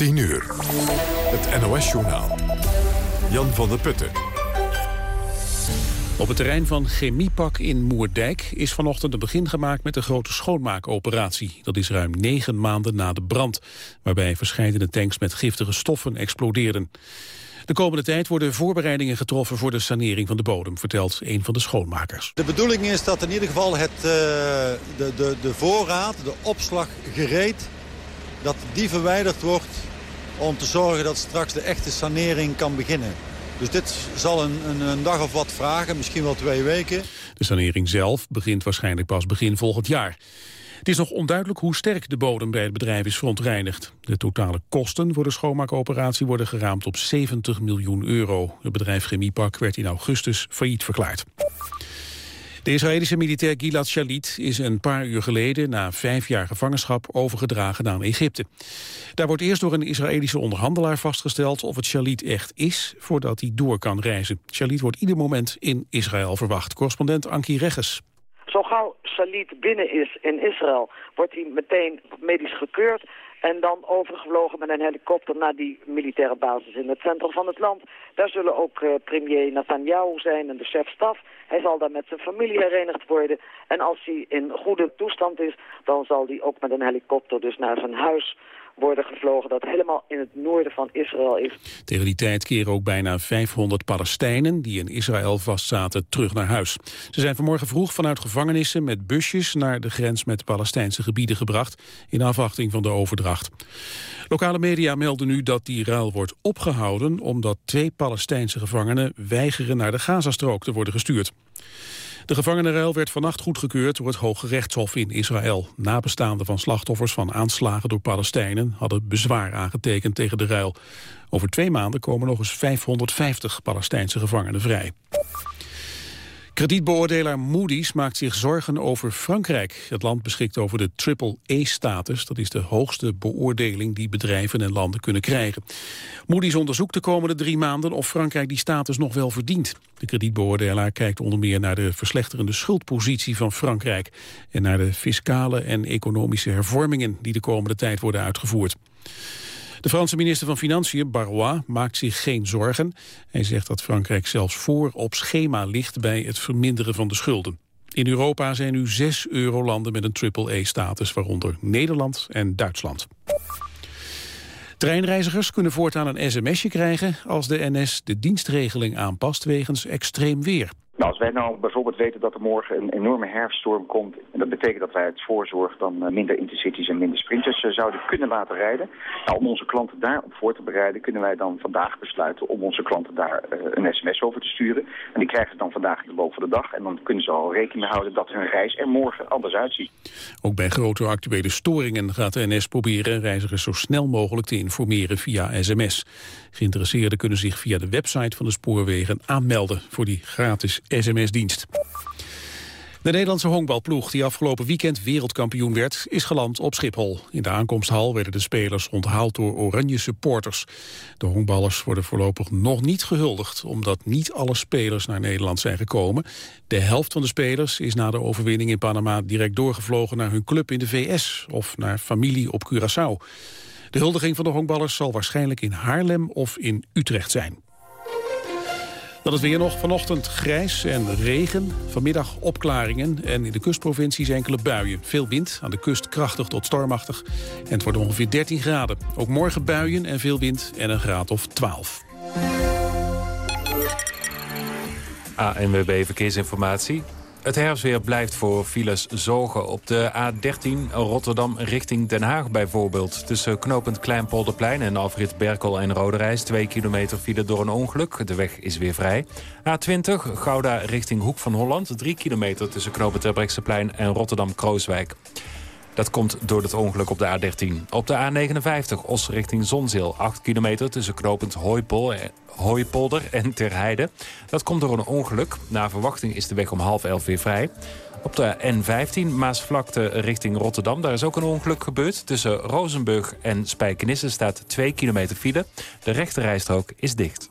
10 uur. Het NOS-journaal. Jan van der Putten. Op het terrein van Chemiepak in Moerdijk is vanochtend een begin gemaakt met een grote schoonmaakoperatie. Dat is ruim negen maanden na de brand, waarbij verschillende tanks met giftige stoffen explodeerden. De komende tijd worden voorbereidingen getroffen voor de sanering van de bodem, vertelt een van de schoonmakers. De bedoeling is dat in ieder geval het, uh, de, de, de voorraad, de opslag gereed, dat die verwijderd wordt om te zorgen dat straks de echte sanering kan beginnen. Dus dit zal een, een, een, dag of wat vragen, misschien wel twee weken. De sanering zelf begint waarschijnlijk pas begin volgend jaar. Het is nog onduidelijk hoe sterk de bodem bij het bedrijf is verontreinigd. De totale kosten voor de schoonmaakoperatie worden geraamd op 70 miljoen euro. Het bedrijf Chemiepak werd in augustus failliet verklaard. De Israëlische militair Gilad Shalit is een paar uur geleden... na vijf jaar gevangenschap overgedragen naar Egypte. Daar wordt eerst door een Israëlische onderhandelaar vastgesteld... of het Shalit echt is, voordat hij door kan reizen. Shalit wordt ieder moment in Israël verwacht. Correspondent Anki Regges. Zo gauw Shalit binnen is in Israël, wordt hij meteen medisch gekeurd... En dan overgevlogen met een helikopter naar die militaire basis in het centrum van het land. Daar zullen ook uh, premier Netanyahu zijn en de chef-staf. Hij zal daar met zijn familie herenigd worden. En als hij in goede toestand is, dan zal hij ook met een helikopter dus naar zijn huis worden gevlogen dat helemaal in het noorden van Israël is. Tegen die tijd keren ook bijna 500 Palestijnen die in Israël vastzaten terug naar huis. Ze zijn vanmorgen vroeg vanuit gevangenissen met busjes naar de grens met Palestijnse gebieden gebracht in afwachting van de overdracht. Lokale media melden nu dat die ruil wordt opgehouden omdat twee Palestijnse gevangenen weigeren naar de Gazastrook te worden gestuurd. De gevangenenruil werd vannacht goedgekeurd door het Hoge Rechtshof in Israël. Nabestaanden van slachtoffers van aanslagen door Palestijnen hadden bezwaar aangetekend tegen de ruil. Over twee maanden komen nog eens 550 Palestijnse gevangenen vrij. Kredietbeoordelaar Moody's maakt zich zorgen over Frankrijk. Het land beschikt over de triple-E-status. Dat is de hoogste beoordeling die bedrijven en landen kunnen krijgen. Moody's onderzoekt de komende drie maanden of Frankrijk die status nog wel verdient. De kredietbeoordelaar kijkt onder meer naar de verslechterende schuldpositie van Frankrijk... en naar de fiscale en economische hervormingen die de komende tijd worden uitgevoerd. De Franse minister van Financiën, Barrois, maakt zich geen zorgen. Hij zegt dat Frankrijk zelfs voor op schema ligt bij het verminderen van de schulden. In Europa zijn nu zes eurolanden met een triple-E-status, waaronder Nederland en Duitsland. Treinreizigers kunnen voortaan een sms'je krijgen als de NS de dienstregeling aanpast wegens extreem weer. Nou, als wij nou bijvoorbeeld weten dat er morgen een enorme herfststorm komt... en dat betekent dat wij het voorzorg dan eh, minder intercities en minder sprinters uh, zouden kunnen laten rijden... Nou, om onze klanten daarop voor te bereiden... kunnen wij dan vandaag besluiten om onze klanten daar uh, een sms over te sturen. En die krijgen het dan vandaag in de loop van de dag. En dan kunnen ze al rekening houden dat hun reis er morgen anders uitziet. Ook bij grote actuele storingen gaat de NS proberen reizigers zo snel mogelijk te informeren via sms. Geïnteresseerden kunnen zich via de website van de spoorwegen aanmelden voor die gratis sms-dienst. De Nederlandse honkbalploeg, die afgelopen weekend wereldkampioen werd, is geland op Schiphol. In de aankomsthal werden de spelers onthaald door oranje supporters. De honkballers worden voorlopig nog niet gehuldigd, omdat niet alle spelers naar Nederland zijn gekomen. De helft van de spelers is na de overwinning in Panama direct doorgevlogen naar hun club in de VS of naar familie op Curaçao. De huldiging van de honkballers zal waarschijnlijk in Haarlem of in Utrecht zijn. Dan het weer nog vanochtend grijs en regen. Vanmiddag opklaringen en in de kustprovincies enkele buien. Veel wind, aan de kust krachtig tot stormachtig. En het wordt ongeveer 13 graden. Ook morgen buien en veel wind en een graad of 12. ANWB Verkeersinformatie. Het herfstweer blijft voor files zogen op de A13 Rotterdam richting Den Haag bijvoorbeeld. Tussen knooppunt Kleinpolderplein en Alfred Berkel en Roderijs. Twee kilometer file door een ongeluk. De weg is weer vrij. A20 Gouda richting Hoek van Holland. Drie kilometer tussen knooppunt en Rotterdam-Krooswijk. Dat komt door het ongeluk op de A13. Op de A59 Os richting Zonzeel. 8 kilometer tussen knooppunt Hooipol, Hooipolder en Terheide. Dat komt door een ongeluk. Na verwachting is de weg om half elf weer vrij. Op de N15 Maasvlakte richting Rotterdam. Daar is ook een ongeluk gebeurd. Tussen Rozenburg en Spijkenisse staat 2 kilometer file. De rechterrijstrook is dicht.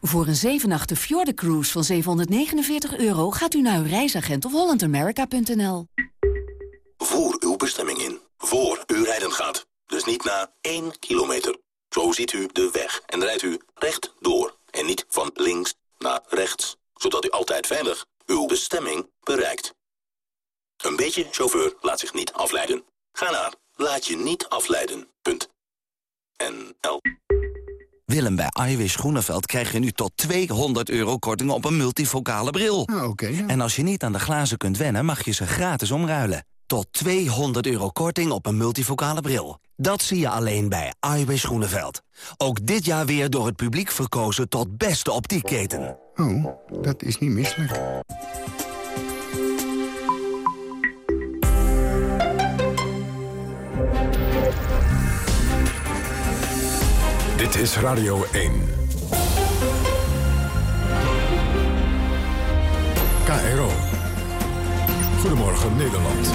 Voor een 7 nachten Cruise van 749 euro gaat u naar uw reisagent of hollandamerica.nl. Voer uw bestemming in, voor u rijden gaat. Dus niet na 1 kilometer. Zo ziet u de weg en rijdt u recht door. En niet van links naar rechts. Zodat u altijd veilig uw bestemming bereikt. Een beetje chauffeur laat zich niet afleiden. Ga naar laat je niet afleiden. Punt. NL. Willem, bij Iwis Groeneveld krijg je nu tot 200 euro korting op een multifocale bril. Ah, oké. En als je niet aan de glazen kunt wennen, mag je ze gratis omruilen. Tot 200 euro korting op een multifocale bril. Dat zie je alleen bij Iwis Groeneveld. Ook dit jaar weer door het publiek verkozen tot beste optiekketen. Oh, dat is niet misselijk. Dit is Radio 1. KRO. Goedemorgen Nederland.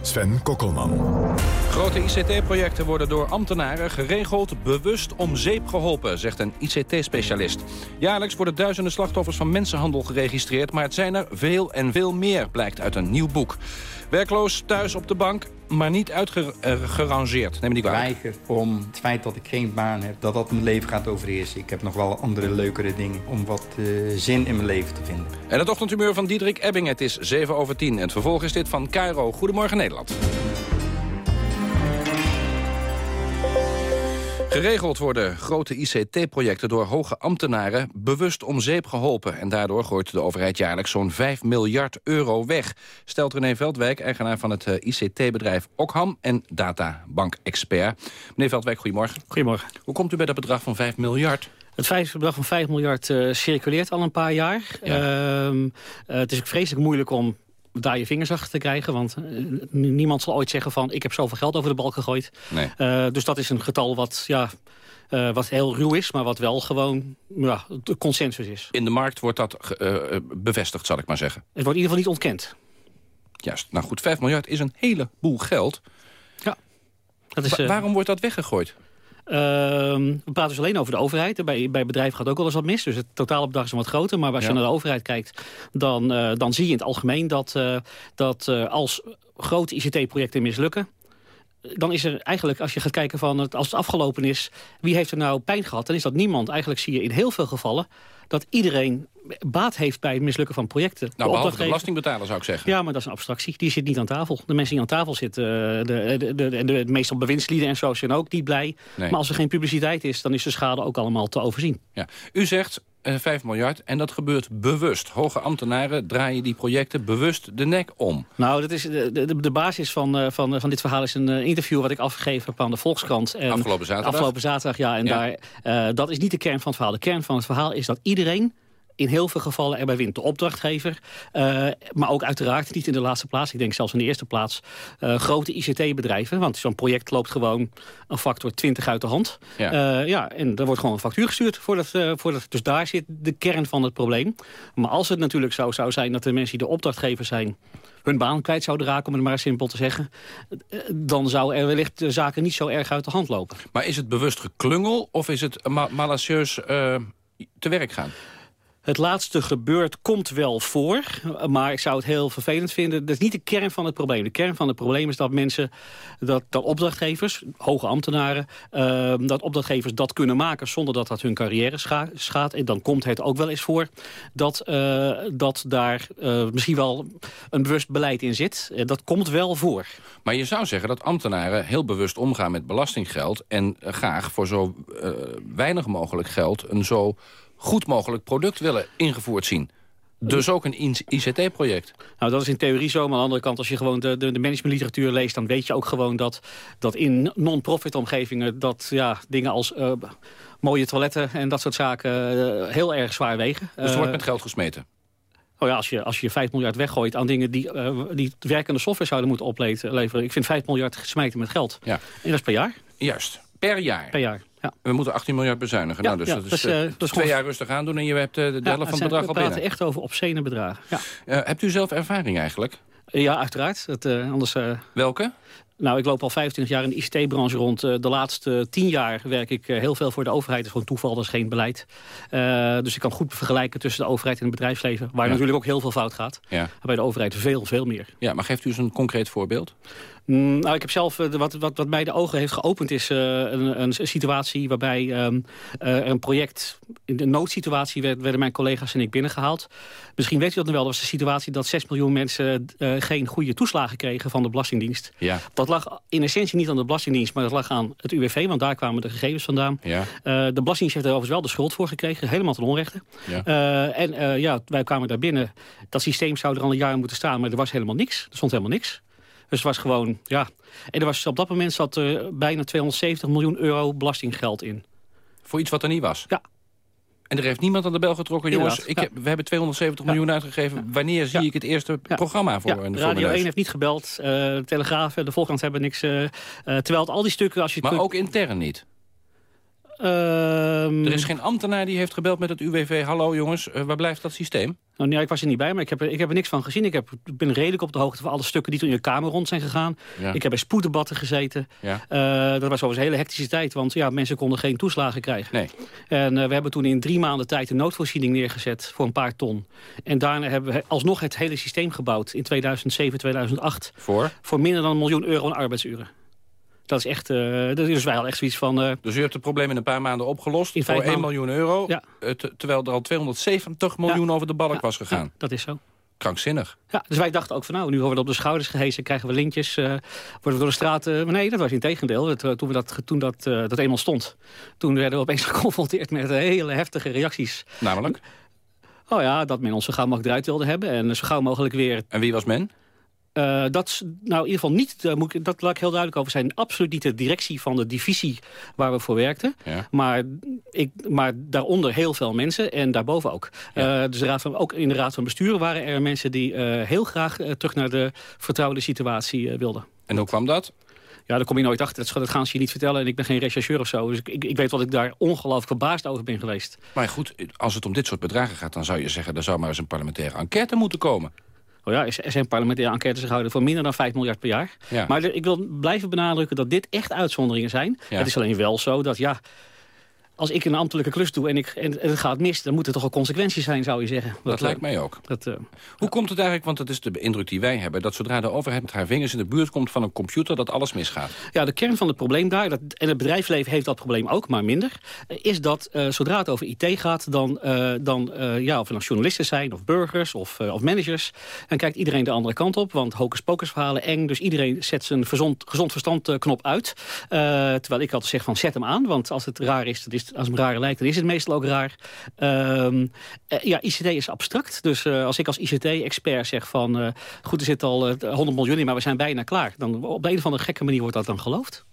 Sven Kokkelman. Grote ICT-projecten worden door ambtenaren geregeld bewust om zeep geholpen, zegt een ICT-specialist. Jaarlijks worden duizenden slachtoffers van mensenhandel geregistreerd, maar het zijn er veel en veel meer, blijkt uit een nieuw boek. Werkloos thuis op de bank, maar niet uitgerangeerd. Neem me niet kwalijk. Weiger om het feit dat ik geen baan heb, dat dat mijn leven gaat overheersen. Ik heb nog wel andere leukere dingen om wat uh, zin in mijn leven te vinden. En het ochtendhumeur van Diederik Ebbing. Het is 7 over 10. En het vervolg is dit van Cairo. Goedemorgen Nederland. Geregeld worden grote ICT-projecten door hoge ambtenaren bewust om zeep geholpen. En daardoor gooit de overheid jaarlijks zo'n 5 miljard euro weg. Stelt René Veldwijk, eigenaar van het eh, ICT-bedrijf Okham en databank Expert. Meneer Veldwijk, goedemorgen. Goedemorgen. Hoe komt u bij dat bedrag van 5 miljard? Het bedrag van 5 miljard uh, circuleert al een paar jaar. Ja. Uh, het is ook vreselijk moeilijk om daar je vingers achter te krijgen. Want uh, niemand zal ooit zeggen van ik heb zoveel geld over de balk gegooid. Nee. Uh, dus dat is een getal wat, ja, uh, wat heel ruw is, maar wat wel gewoon ja, de consensus is. In de markt wordt dat bevestigd, zal ik maar zeggen. Het wordt in ieder geval niet ontkend. Juist. Nou goed, 5 miljard is een heleboel geld. Ja. Dat is, Wa waarom wordt dat weggegooid? Uh, we praten dus alleen over de overheid. Bij, bij bedrijven gaat ook wel eens wat mis. Dus het totale bedrag is wat groter. Maar als ja. je naar de overheid kijkt, dan, uh, dan zie je in het algemeen dat, uh, dat als grote ICT-projecten mislukken dan is er eigenlijk, als je gaat kijken van het, als het afgelopen is... wie heeft er nou pijn gehad, dan is dat niemand. Eigenlijk zie je in heel veel gevallen dat iedereen baat heeft bij het mislukken van projecten. Nou, behalve de belastingbetaler zou ik zeggen. Ja, maar dat is een abstractie. Die zit niet aan tafel. De mensen die aan tafel zitten, de, de, de, de, de meestal bewindslieden en zo zijn ook niet blij. Nee. Maar als er geen publiciteit is, dan is de schade ook allemaal te overzien. Ja. U zegt uh, 5 miljard en dat gebeurt bewust. Hoge ambtenaren draaien die projecten bewust de nek om. Nou, dat is de, de, de basis van, uh, van, van dit verhaal is een interview wat ik afgegeven heb aan de Volkskrant. En afgelopen zaterdag? Afgelopen zaterdag, ja. En ja. Daar, dat is niet de kern van het verhaal. De kern van het verhaal is dat iedereen in heel veel gevallen erbij wint. De opdrachtgever, uh, maar ook uiteraard niet in de laatste plaats. Ik denk zelfs in de eerste plaats uh, grote ICT-bedrijven. Want zo'n project loopt gewoon een factor 20 uit de hand. Ja. Uh, ja, en er wordt gewoon een factuur gestuurd. Voor dat, voor dat, dus daar zit de kern van het probleem. Maar als het natuurlijk zo zou zijn dat de mensen die de opdrachtgever zijn hun baan kwijt zouden raken, om het maar simpel te zeggen... dan zou er wellicht de zaken niet zo erg uit de hand lopen. Maar is het bewust geklungel of is het ma malicieus te werk gaan? Het laatste gebeurt komt wel voor, maar ik zou het heel vervelend vinden. Dat is niet de kern van het probleem. De kern van het probleem is dat mensen, dat, dat opdrachtgevers, hoge ambtenaren... Uh, dat opdrachtgevers dat kunnen maken zonder dat dat hun carrière scha schaadt. En dan komt het ook wel eens voor dat, uh, dat daar uh, misschien wel een bewust beleid in zit. dat komt wel voor. Maar je zou zeggen dat ambtenaren heel bewust omgaan met belastinggeld... en graag voor zo weinig mogelijk geld een zo goed mogelijk product willen ingevoerd zien. Dus ook een ICT-project. Nou, dat is in theorie zo. Maar aan de andere kant, als je gewoon de, de, de managementliteratuur leest... dan weet je ook gewoon dat, dat in non-profit omgevingen... dat ja, dingen als uh, mooie toiletten en dat soort zaken uh, heel erg zwaar wegen. Dus er wordt met geld gesmeten? Oh ja, als je, als je 5 miljard weggooit aan dingen die, uh, die werkende software zouden moeten opleveren. Ik vind 5 miljard gesmeten met geld. Ja. En dat is per jaar. Juist, per jaar. Per jaar. Ja. We moeten 18 miljard bezuinigen. nou, dus dat is, uh, dat is twee jaar rustig aan doen en je hebt de helft van het bedrag al binnen. We praten echt over obscene bedragen. Ja. hebt u zelf ervaring eigenlijk? Ja, uiteraard. Dat, anders, Welke? Nou, ik loop al 25 jaar in de ICT-branche rond. De laatste 10 jaar werk ik heel veel voor de overheid. Dat is gewoon toeval, dat is geen beleid. Uh, dus ik kan goed vergelijken tussen de overheid en het bedrijfsleven. Waar ja. natuurlijk ook heel veel fout gaat. Ja. Bij de overheid veel, veel meer. Ja, maar geeft u eens een concreet voorbeeld? Mm, nou, ik heb zelf, uh, wat, wat, wat mij de ogen heeft geopend... is uh, een, een, situatie waarbij um, er een project... in de noodsituatie werd, werden mijn collega's en ik binnengehaald. Misschien weet u dat nog wel. Dat was de situatie dat 6 miljoen mensen... geen goede toeslagen kregen van de Belastingdienst. Ja. Dat lag in essentie niet aan de Belastingdienst... maar dat lag aan het UWV, want daar kwamen de gegevens vandaan. Ja. de Belastingdienst heeft er overigens wel de schuld voor gekregen. Helemaal ten onrechte. Ja. en ja, wij kwamen daar binnen. Dat systeem zou er al een jaar moeten staan, maar er was helemaal niks. Er stond helemaal niks. Dus het was gewoon, ja. En er was, op dat moment zat er bijna 270 miljoen euro belastinggeld in. Voor iets wat er niet was? Ja. En er heeft niemand aan de bel getrokken. Jongens, ik heb, we hebben 270 miljoen uitgegeven. Wanneer zie ik het eerste programma voor? Ja. Radio 1 heeft niet gebeld. Uh, de Telegraaf en de Volkskrant hebben niks. Uh, uh, terwijl het al die stukken... Als je maar ook intern niet? Um, er is geen ambtenaar die heeft gebeld met het UWV. Hallo jongens, uh, waar blijft dat systeem? Nou, nee, ik was er niet bij, maar ik heb, er, ik heb er niks van gezien. Ik, heb, ik ben redelijk op de hoogte van alle stukken die toen in de Kamer rond zijn gegaan. Ja. Ik heb bij spoeddebatten gezeten. Ja. Uh, dat was overigens een hele hectische tijd, want ja, mensen konden geen toeslagen krijgen. Nee. En uh, we hebben toen in drie maanden tijd een noodvoorziening neergezet voor een paar ton. En daarna hebben we alsnog het hele systeem gebouwd in 2007, 2008. Voor? Voor minder dan een miljoen euro aan arbeidsuren. Dat is echt, uh, dat is wel echt zoiets van... Uh, dus u hebt het probleem in een paar maanden opgelost in voor 1 miljoen euro. Ja. Uh, terwijl er al 270 miljoen ja. over de balk ja. was gegaan. Dat is zo. Krankzinnig. Ja, dus wij dachten ook van nou, nu worden we op de schouders gehezen, krijgen we lintjes, worden we door de straat... maar nee, dat was in tegendeel. toen we dat, toen dat, dat eenmaal stond, toen werden we opeens geconfronteerd met hele heftige reacties. Namelijk? Oh ja, dat men ons zo gauw mogelijk eruit wilde hebben en zo gauw mogelijk weer... En wie was men? Uh, dat nou in ieder geval niet, uh, moet ik, dat laat ik heel duidelijk over zijn... absoluut niet de directie van de divisie waar we voor werkten. Ja. Maar, ik, maar daaronder heel veel mensen en daarboven ook. Ja. Uh, dus de raad van, ook in de raad van bestuur waren er mensen... die heel graag terug naar de vertrouwde situatie wilden. En hoe kwam dat? Ja, daar kom je nooit achter. Dat gaan ze je niet vertellen. En ik ben geen rechercheur of zo. Dus ik, ik weet wat ik daar ongelooflijk verbaasd over ben geweest. Maar goed, als het om dit soort bedragen gaat... dan zou je zeggen, er zou maar eens een parlementaire enquête moeten komen. Oh ja, er zijn parlementaire enquêtes gehouden voor minder dan 5 miljard per jaar. Ja. Maar ik wil blijven benadrukken dat dit echt uitzonderingen zijn. Ja. Het is alleen wel zo dat ja, als ik een ambtelijke klus doe en, ik, en, het gaat mis... dan moet er toch een consequentie zijn, zou je zeggen. Dat, dat lijkt mij ook. Dat, uh, Hoe komt het eigenlijk, want dat is de indruk die wij hebben... dat zodra de overheid met haar vingers in de buurt komt van een computer... dat alles misgaat? Ja, de kern van het probleem daar... Dat, en het bedrijfsleven heeft dat probleem ook, maar minder... is dat uh, zodra het over IT gaat... dan, dan ja, of er nou journalisten zijn, of burgers, of, of managers... dan kijkt iedereen de andere kant op, want hocus pocus verhalen eng... dus iedereen zet zijn gezond, gezond verstand knop uit. terwijl ik altijd zeg van zet hem aan, want als het raar is... Dat is als het raar lijkt, dan is het meestal ook raar. Um, uh, ja, ICT is abstract. Dus uh, als ik als ICT-expert zeg van... Uh, goed, er zit al 100 miljoen in, maar we zijn bijna klaar. Dan op de een of andere gekke manier wordt dat dan geloofd.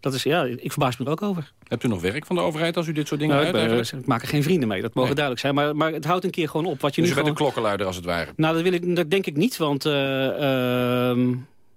Dat is, ja, ik verbaas me er ook over. Hebt u nog werk van de overheid als u dit soort dingen nou? Ik, maak er geen vrienden mee, dat mogen nee. duidelijk zijn. Maar, maar het houdt een keer gewoon op. Wat je dus nu u bent gewoon... een klokkenluider als het ware? Nou, dat, wil ik, dat denk ik niet, want... Uh,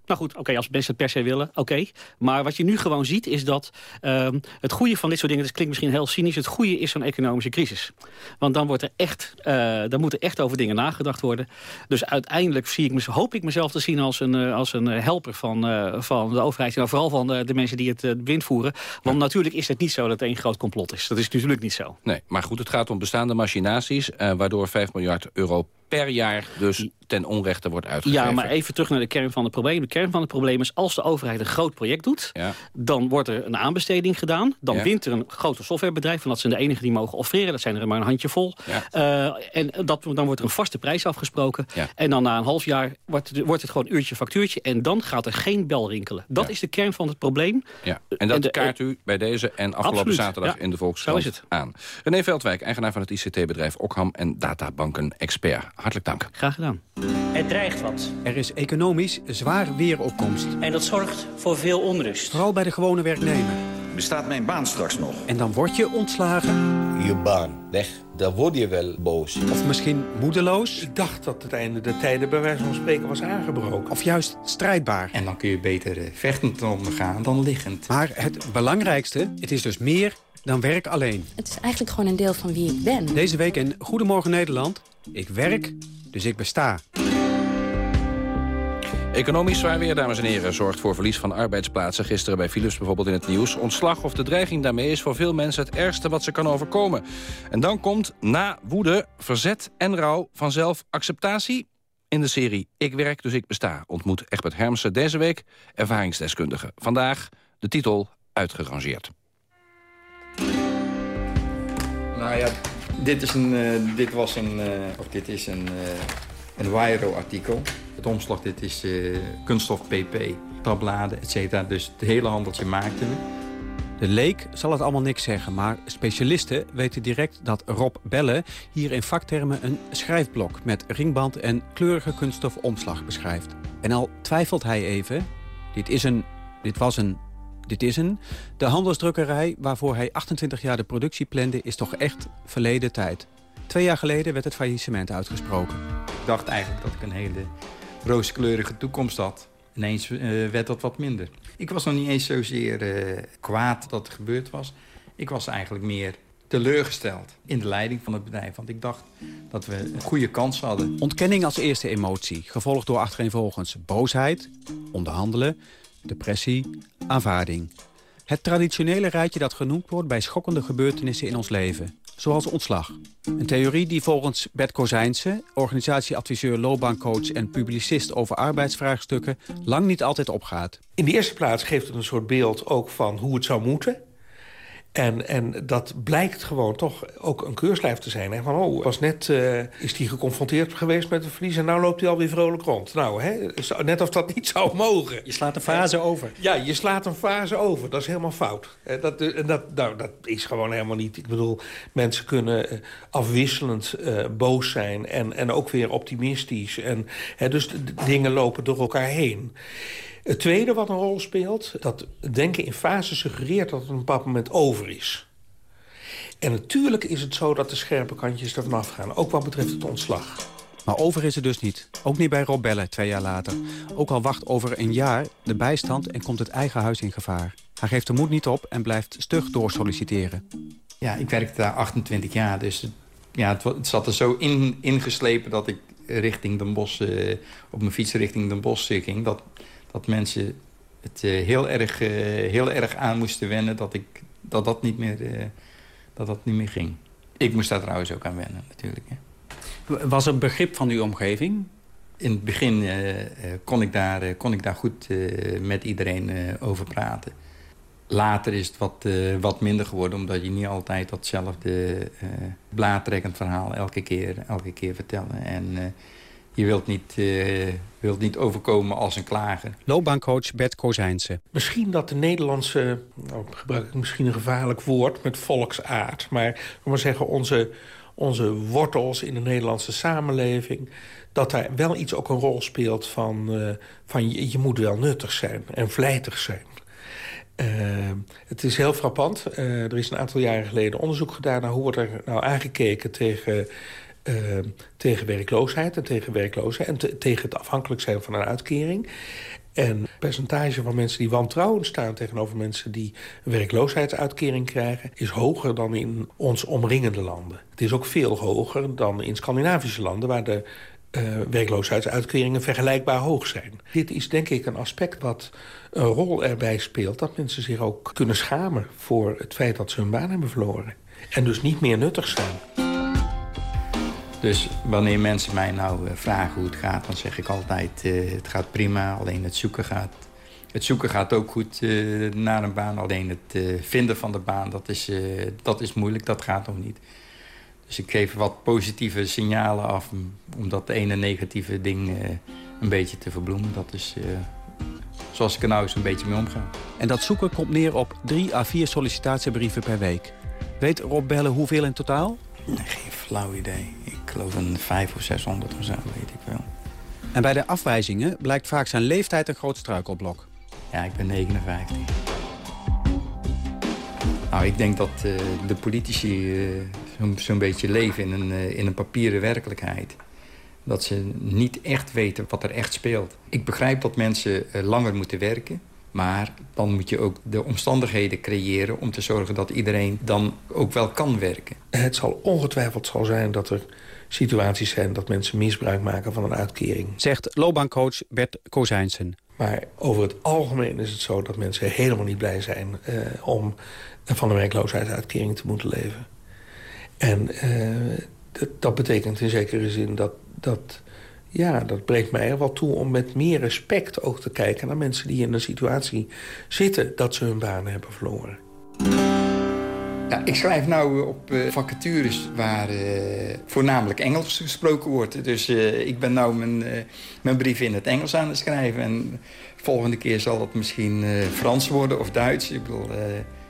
nou goed, oké, okay, als mensen het per se willen, oké. Okay. Maar wat je nu gewoon ziet is dat um, het goede van dit soort dingen... dat klinkt misschien heel cynisch, het goede is zo'n economische crisis. Want dan, wordt er echt, uh, dan moet er echt over dingen nagedacht worden. Dus uiteindelijk zie ik, hoop ik mezelf te zien als een, uh, als een helper van, uh, van de overheid... en vooral van de, de mensen die het wind voeren. Want ja. natuurlijk is het niet zo dat het één groot complot is. Dat is natuurlijk niet zo. Nee, maar goed, het gaat om bestaande machinaties... waardoor 5 miljard euro per jaar dus ten onrechte wordt uitgegeven. Ja, maar even terug naar de kern van het probleem. De kern van het probleem is als de overheid een groot project doet... Ja. dan wordt er een aanbesteding gedaan. Dan ja. wint er een grote softwarebedrijf... want dat zijn de enigen die mogen offreren. Dat zijn er maar een handje vol. Ja. Uh, en dat, dan wordt er een vaste prijs afgesproken. En dan na een half jaar wordt, wordt het gewoon uurtje factuurtje... en dan gaat er geen bel rinkelen. Dat is de kern van het probleem. Ja. En dat en de, kaart u bij deze en afgelopen absoluut. zaterdag in de Volkskrant aan. René Veldwijk, eigenaar van het ICT-bedrijf Okham... en databanken-expert. Hartelijk dank. Graag gedaan. Het dreigt wat. Er is economisch zwaar weeropkomst. En dat zorgt voor veel onrust. Vooral bij de gewone werknemer. Bestaat mijn baan straks nog? En dan word je ontslagen? je baan weg. Dan word je wel boos. Of misschien moedeloos? Ik dacht dat het einde der tijden bij wijze van spreken was aangebroken. Of juist strijdbaar? En dan kun je beter eh, vechtend omgaan dan liggend. Maar het belangrijkste, het is dus meer dan werk alleen. Het is eigenlijk gewoon een deel van wie ik ben. Deze week in Goedemorgen Nederland. Ik werk, dus ik besta. Economisch zwaar weer, dames en heren, zorgt voor verlies van arbeidsplaatsen. Gisteren bij Philips bijvoorbeeld in het nieuws. Ontslag of de dreiging daarmee is voor veel mensen het ergste wat ze kan overkomen. En dan komt na woede, verzet en rouw vanzelf acceptatie. In de serie Ik werk, dus ik besta ontmoet Egbert Hermsen deze week ervaringsdeskundige. Vandaag de titel uitgerangeerd. Nou ja, dit, is een, uh, dit was een, uh, of dit is een, uh, een Wairo-artikel. Het omslag, dit is kunststof PP, tabbladen, et cetera. Dus het hele handeltje maakten we. De leek zal het allemaal niks zeggen, maar specialisten weten direct dat Rob Belle hier in vaktermen een schrijfblok met ringband en kleurige kunststof omslag beschrijft. En al twijfelt hij even, dit, is een, dit was een dit is een. De handelsdrukkerij waarvoor hij 28 jaar de productie plande is toch echt verleden tijd. Twee jaar geleden werd het faillissement uitgesproken. Ik dacht eigenlijk dat ik een hele rooskleurige toekomst had. Ineens uh, werd dat wat minder. Ik was nog niet eens zozeer uh, kwaad dat het gebeurd was. Ik was eigenlijk meer teleurgesteld in de leiding van het bedrijf. Want ik dacht dat we een goede kans hadden. Ontkenning als eerste emotie, gevolgd door achtereenvolgens boosheid, onderhandelen depressie, aanvaarding. Het traditionele rijtje dat genoemd wordt bij schokkende gebeurtenissen in ons leven. Zoals ontslag. Een theorie die volgens Bert Kozijnse, organisatieadviseur, loopbaancoach en publicist over arbeidsvraagstukken, lang niet altijd opgaat. In de eerste plaats geeft het een soort beeld ook van hoe het zou moeten. En, en dat blijkt gewoon toch ook een keurslijf te zijn. Hè? Van, oh, was net uh, is hij geconfronteerd geweest met een verlies... en nu loopt hij alweer vrolijk rond. Nou, hè? net of dat niet zou mogen. Je slaat een fase over. Ja, je slaat een fase over. Dat is helemaal fout. Dat, dat, nou, dat is gewoon helemaal niet... Ik bedoel, mensen kunnen eh, afwisselend uh, boos zijn... En, en ook weer optimistisch. En, hè, dus dingen lopen door elkaar heen. Het tweede wat een rol speelt, dat denken in fase suggereert dat het op een bepaald moment over is. En natuurlijk is het zo dat de scherpe kantjes ervan afgaan, ook wat betreft het ontslag. Maar over is het dus niet. Ook niet bij Rob Belle, twee jaar later. Ook al wacht over een jaar de bijstand en komt het eigen huis in gevaar. Hij geeft de moed niet op en blijft stug doorsolliciteren. Ja, ik werkte daar 28 jaar, dus ja, het, het zat er zo in, ingeslepen... dat ik richting Den Bosch, uh, op mijn fiets richting Den Bosch ging... dat dat mensen het uh, heel, erg, uh, heel erg aan moesten wennen dat, ik, dat, dat, niet meer, uh, dat dat niet meer ging. Ik moest daar trouwens ook aan wennen natuurlijk. Hè. Was er begrip van uw omgeving? In het begin kon, ik daar, kon ik daar goed met iedereen over praten. Later is het wat, wat minder geworden... omdat je niet altijd datzelfde blaadtrekkend verhaal elke keer, elke keer vertellen. En je wilt niet, uh, wilt niet overkomen als een klager. Loopbaancoach Bert Kozijnse. Misschien dat de Nederlandse, nou gebruik ik misschien een gevaarlijk woord... met volksaard, maar we maar zeggen onze, onze wortels in de Nederlandse samenleving... dat daar wel iets ook een rol speelt van, uh, van je, je, moet wel nuttig zijn en vlijtig zijn. Uh, het is heel frappant. er is een aantal jaren geleden onderzoek gedaan... naar hoe wordt er nou aangekeken tegen uh, tegen werkloosheid en tegen werkloosheid... en te, tegen het afhankelijk zijn van een uitkering. En het percentage van mensen die wantrouwend staan... tegenover mensen die een werkloosheidsuitkering krijgen... is hoger dan in ons omringende landen. Het is ook veel hoger dan in Scandinavische landen... waar de uh, werkloosheidsuitkeringen vergelijkbaar hoog zijn. Dit is denk ik een aspect wat een rol erbij speelt... dat mensen zich ook kunnen schamen voor het feit dat ze hun baan hebben verloren. En dus niet meer nuttig zijn. Dus wanneer mensen mij nou eh, vragen hoe het gaat, dan zeg ik altijd... Uh, het gaat prima, alleen het zoeken gaat... Het zoeken gaat ook goed uh, naar een baan. Alleen het vinden van de baan, dat is, dat is moeilijk. Dat gaat nog niet. Dus ik geef wat positieve signalen af... om dat ene negatieve ding een beetje te verbloemen. Dat is zoals ik er nou eens een beetje mee omga. En dat zoeken komt neer op drie à vier sollicitatiebrieven per week. Weet Rob Bellen hoeveel in totaal? Nee, geen flauw idee. Ik geloof een 5 of 600 of zo, weet ik wel. En bij de afwijzingen blijkt vaak zijn leeftijd een groot struikelblok. Ja, ik ben 59. Nou, ik denk dat uh, de politici uh, zo'n beetje leven in een, uh, in een papieren werkelijkheid. Dat ze niet echt weten wat er echt speelt. Ik begrijp dat mensen langer moeten werken. Maar dan moet je ook de omstandigheden creëren... om te zorgen dat iedereen dan ook wel kan werken. Het zal ongetwijfeld zal zijn dat er situaties zijn... dat mensen misbruik maken van een uitkering. Zegt loopbaancoach Bert Kozijnsen. Maar over het algemeen is het zo dat mensen helemaal niet blij zijn... Uh, om van een werkloosheidsuitkering te moeten leven. En uh, dat, dat, betekent in zekere zin dat... dat ja, dat brengt mij er wel toe om met meer respect ook te kijken... naar mensen die in een situatie zitten dat ze hun banen hebben verloren. Ja, ik schrijf nu op uh, vacatures waar uh, voornamelijk Engels gesproken wordt. Dus uh, ik ben nu mijn, mijn brief in het Engels aan het schrijven. En volgende keer zal het misschien Frans worden of Duits. Ik, bedoel,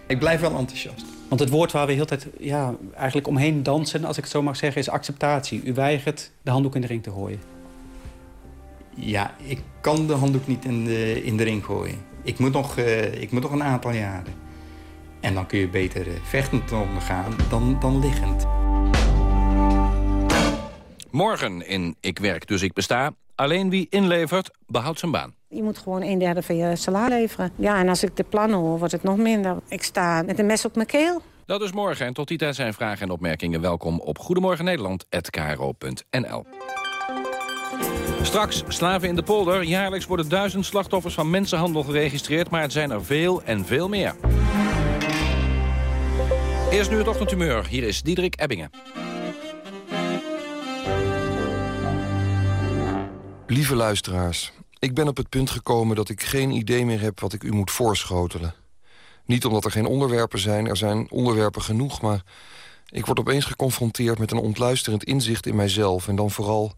ik blijf wel enthousiast. Want het woord waar we heel tijd ja, eigenlijk omheen dansen, als ik het zo mag zeggen, is acceptatie. U weigert de handdoek in de ring te gooien. Ja, ik kan de handdoek niet in de, in de ring gooien. Ik moet, nog, uh, ik moet nog een aantal jaren. En dan kun je beter uh, vechtend ondergaan dan, dan liggend. Morgen in Ik werk dus ik besta. Alleen wie inlevert, behoudt zijn baan. Je moet gewoon een derde van je salaris leveren. Ja, en als ik de plannen hoor, wordt het nog minder. Ik sta met een mes op mijn keel. Dat is morgen. En tot die tijd zijn vragen en opmerkingen welkom op Goedemorgen Nederland@kro.nl. Straks slaven in de polder. Jaarlijks worden duizend slachtoffers van mensenhandel geregistreerd... maar het zijn er veel en veel meer. Eerst nu het ochtendhumeur. Hier is Diederik Ebbingen. Lieve luisteraars, ik ben op het punt gekomen dat ik geen idee meer heb wat ik u moet voorschotelen. Niet omdat er geen onderwerpen zijn, er zijn onderwerpen genoeg... maar ik word opeens geconfronteerd met een ontluisterend inzicht in mijzelf... en dan vooral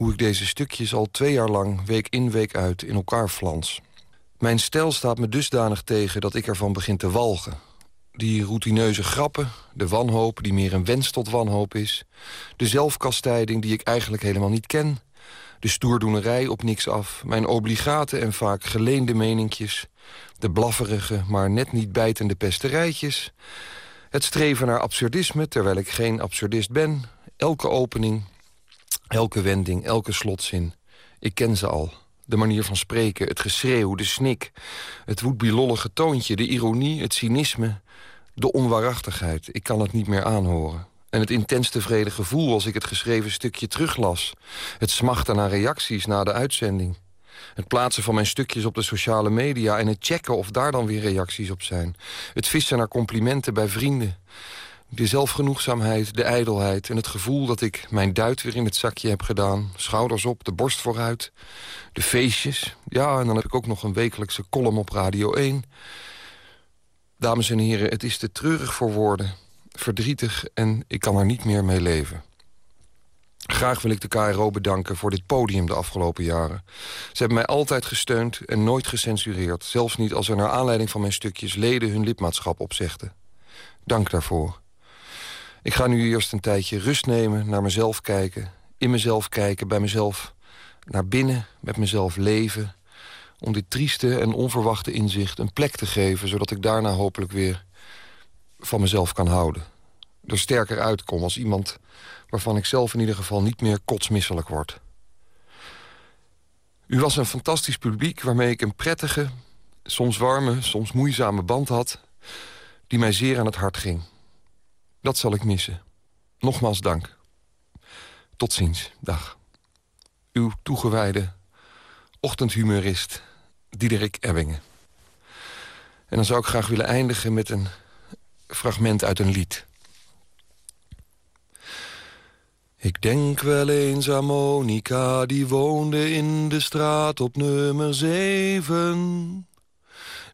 hoe ik deze stukjes al twee jaar lang, week in week uit, in elkaar flans. Mijn stijl staat me dusdanig tegen dat ik ervan begin te walgen. Die routineuze grappen, de wanhoop die meer een wens tot wanhoop is... de zelfkastijding die ik eigenlijk helemaal niet ken... de stoerdoenerij op niks af, mijn obligate en vaak geleende meninkjes... de blafferige, maar net niet bijtende pesterijtjes... het streven naar absurdisme, terwijl ik geen absurdist ben... elke opening, Elke wending, elke slotzin. Ik ken ze al. De manier van spreken, het geschreeuw, de snik... het woedbilollige toontje, de ironie, het cynisme... de onwaarachtigheid. Ik kan het niet meer aanhoren. En het intens tevreden gevoel als ik het geschreven stukje teruglas. Het smachten naar reacties na de uitzending. Het plaatsen van mijn stukjes op de sociale media... en het checken of daar dan weer reacties op zijn. Het vissen naar complimenten bij vrienden. De zelfgenoegzaamheid, de ijdelheid en het gevoel dat ik mijn duit weer in het zakje heb gedaan. Schouders op, de borst vooruit. De feestjes. Ja, en dan heb ik ook nog een wekelijkse column op Radio 1. Dames en heren, het is te treurig voor woorden. Verdrietig en ik kan er niet meer mee leven. Graag wil ik de KRO bedanken voor dit podium de afgelopen jaren. Ze hebben mij altijd gesteund en nooit gecensureerd. Zelfs niet als er naar aanleiding van mijn stukjes leden hun lidmaatschap opzegden. Dank daarvoor. Ik ga nu eerst een tijdje rust nemen, naar mezelf kijken... in mezelf kijken, bij mezelf naar binnen, met mezelf leven... om dit trieste en onverwachte inzicht een plek te geven... zodat ik daarna hopelijk weer van mezelf kan houden. Er sterker uitkom als iemand waarvan ik zelf in ieder geval niet meer kotsmisselijk word. U was een fantastisch publiek waarmee ik een prettige, soms warme, soms moeizame band had... die mij zeer aan het hart ging... Dat zal ik missen. Nogmaals dank. Tot ziens. Dag. Uw toegewijde ochtendhumorist Diederik Ebbingen. En dan zou ik graag willen eindigen met een fragment uit een lied. Ik denk wel eens aan Monica, die woonde in de straat op nummer zeven.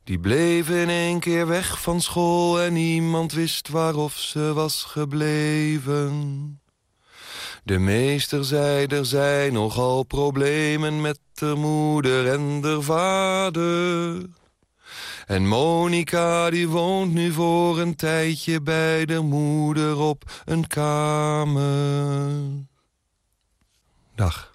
Die bleef in één keer weg van school en niemand wist waarof ze was gebleven. De meester zei er zijn nogal problemen met de moeder en de vader. En Monica die woont nu voor een tijdje bij de moeder op een kamer. Dag.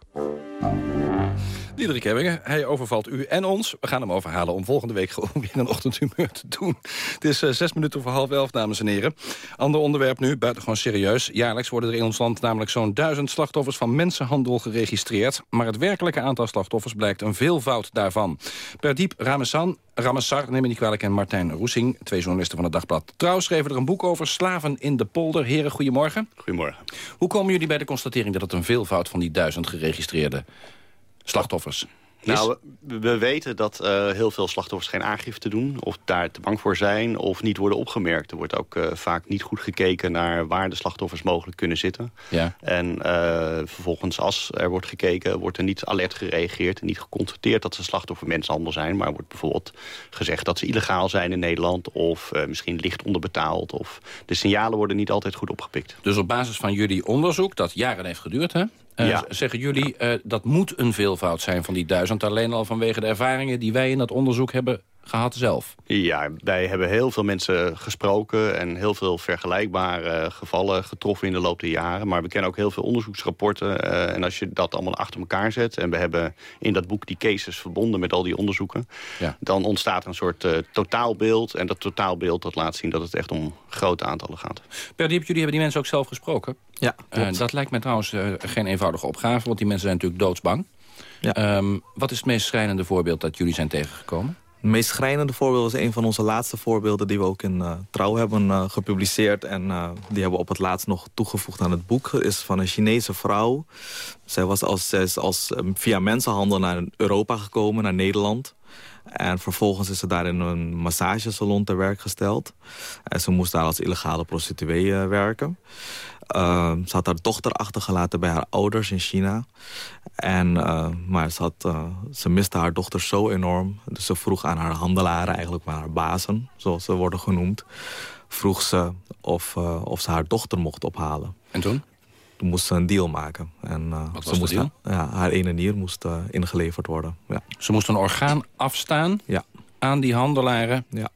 Diederik Ebbingen, hij overvalt u en ons. We gaan hem overhalen om volgende week gewoon weer een ochtendhumeur te doen. Het is uh, zes minuten voor half elf, dames en heren. Ander onderwerp nu, buitengewoon serieus. Jaarlijks worden er in ons land namelijk zo'n duizend slachtoffers van mensenhandel geregistreerd. Maar het werkelijke aantal slachtoffers blijkt een veelvoud daarvan. Perdiep Ramessan, Ramessar, neem me niet kwalijk, en Martijn Roesing... twee journalisten van het Dagblad Trouw schreven er een boek over... Slaven in de polder. Heren, goedemorgen. Goedemorgen. Hoe komen jullie bij de constatering dat het een veelvoud van die duizend geregistreerde slachtoffers nou, we, weten dat uh, heel veel slachtoffers geen aangifte doen... of daar te bang voor zijn of niet worden opgemerkt. Er wordt ook uh, vaak niet goed gekeken naar waar de slachtoffers mogelijk kunnen zitten. Ja. En uh, vervolgens, als er wordt gekeken, wordt er niet alert gereageerd... en niet geconstateerd dat ze slachtoffer mensenhandel zijn... maar wordt bijvoorbeeld gezegd dat ze illegaal zijn in Nederland... of misschien licht onderbetaald. Of de signalen worden niet altijd goed opgepikt. Dus op basis van jullie onderzoek, dat jaren heeft geduurd, hè? Ja. Zeggen jullie, uh, dat moet een veelvoud zijn van die duizend... alleen al vanwege de ervaringen die wij in dat onderzoek hebben gehad zelf? Ja, wij hebben heel veel mensen gesproken... en heel veel vergelijkbare gevallen getroffen in de loop der jaren. Maar we kennen ook heel veel onderzoeksrapporten. Uh, en als je dat allemaal achter elkaar zet... en we hebben in dat boek die cases verbonden met al die onderzoeken... Ja. dan ontstaat een soort uh, totaalbeeld. En dat totaalbeeld dat laat zien dat het echt om grote aantallen gaat. Perdiep, jullie hebben die mensen ook zelf gesproken? Ja, uh, dat lijkt mij trouwens geen eenvoudige opgave... want die mensen zijn natuurlijk doodsbang. Ja. Um, wat is het meest schrijnende voorbeeld dat jullie zijn tegengekomen? Het meest schrijnende voorbeeld is een van onze laatste voorbeelden... die we ook in uh, Trouw hebben uh, gepubliceerd. En uh, die hebben we op het laatst nog toegevoegd aan het boek. is van een Chinese vrouw. Zij was als, zij is via mensenhandel naar Europa gekomen, naar Nederland. En vervolgens is ze daar in een massagesalon ter werk gesteld. En ze moest daar als illegale prostituee werken. Uh, ze had haar dochter achtergelaten bij haar ouders in China. En, uh, maar ze, had, uh, ze miste haar dochter zo enorm. Dus ze vroeg aan haar handelaren, eigenlijk maar haar bazen, zoals ze worden genoemd... vroeg ze of, of ze haar dochter mocht ophalen. En toen? Toen moest ze een deal maken. En, ze moest deal? Haar, ja, haar ene nier moest ingeleverd worden. Ja. Ze moest een orgaan afstaan ja. aan die handelaren? Ja.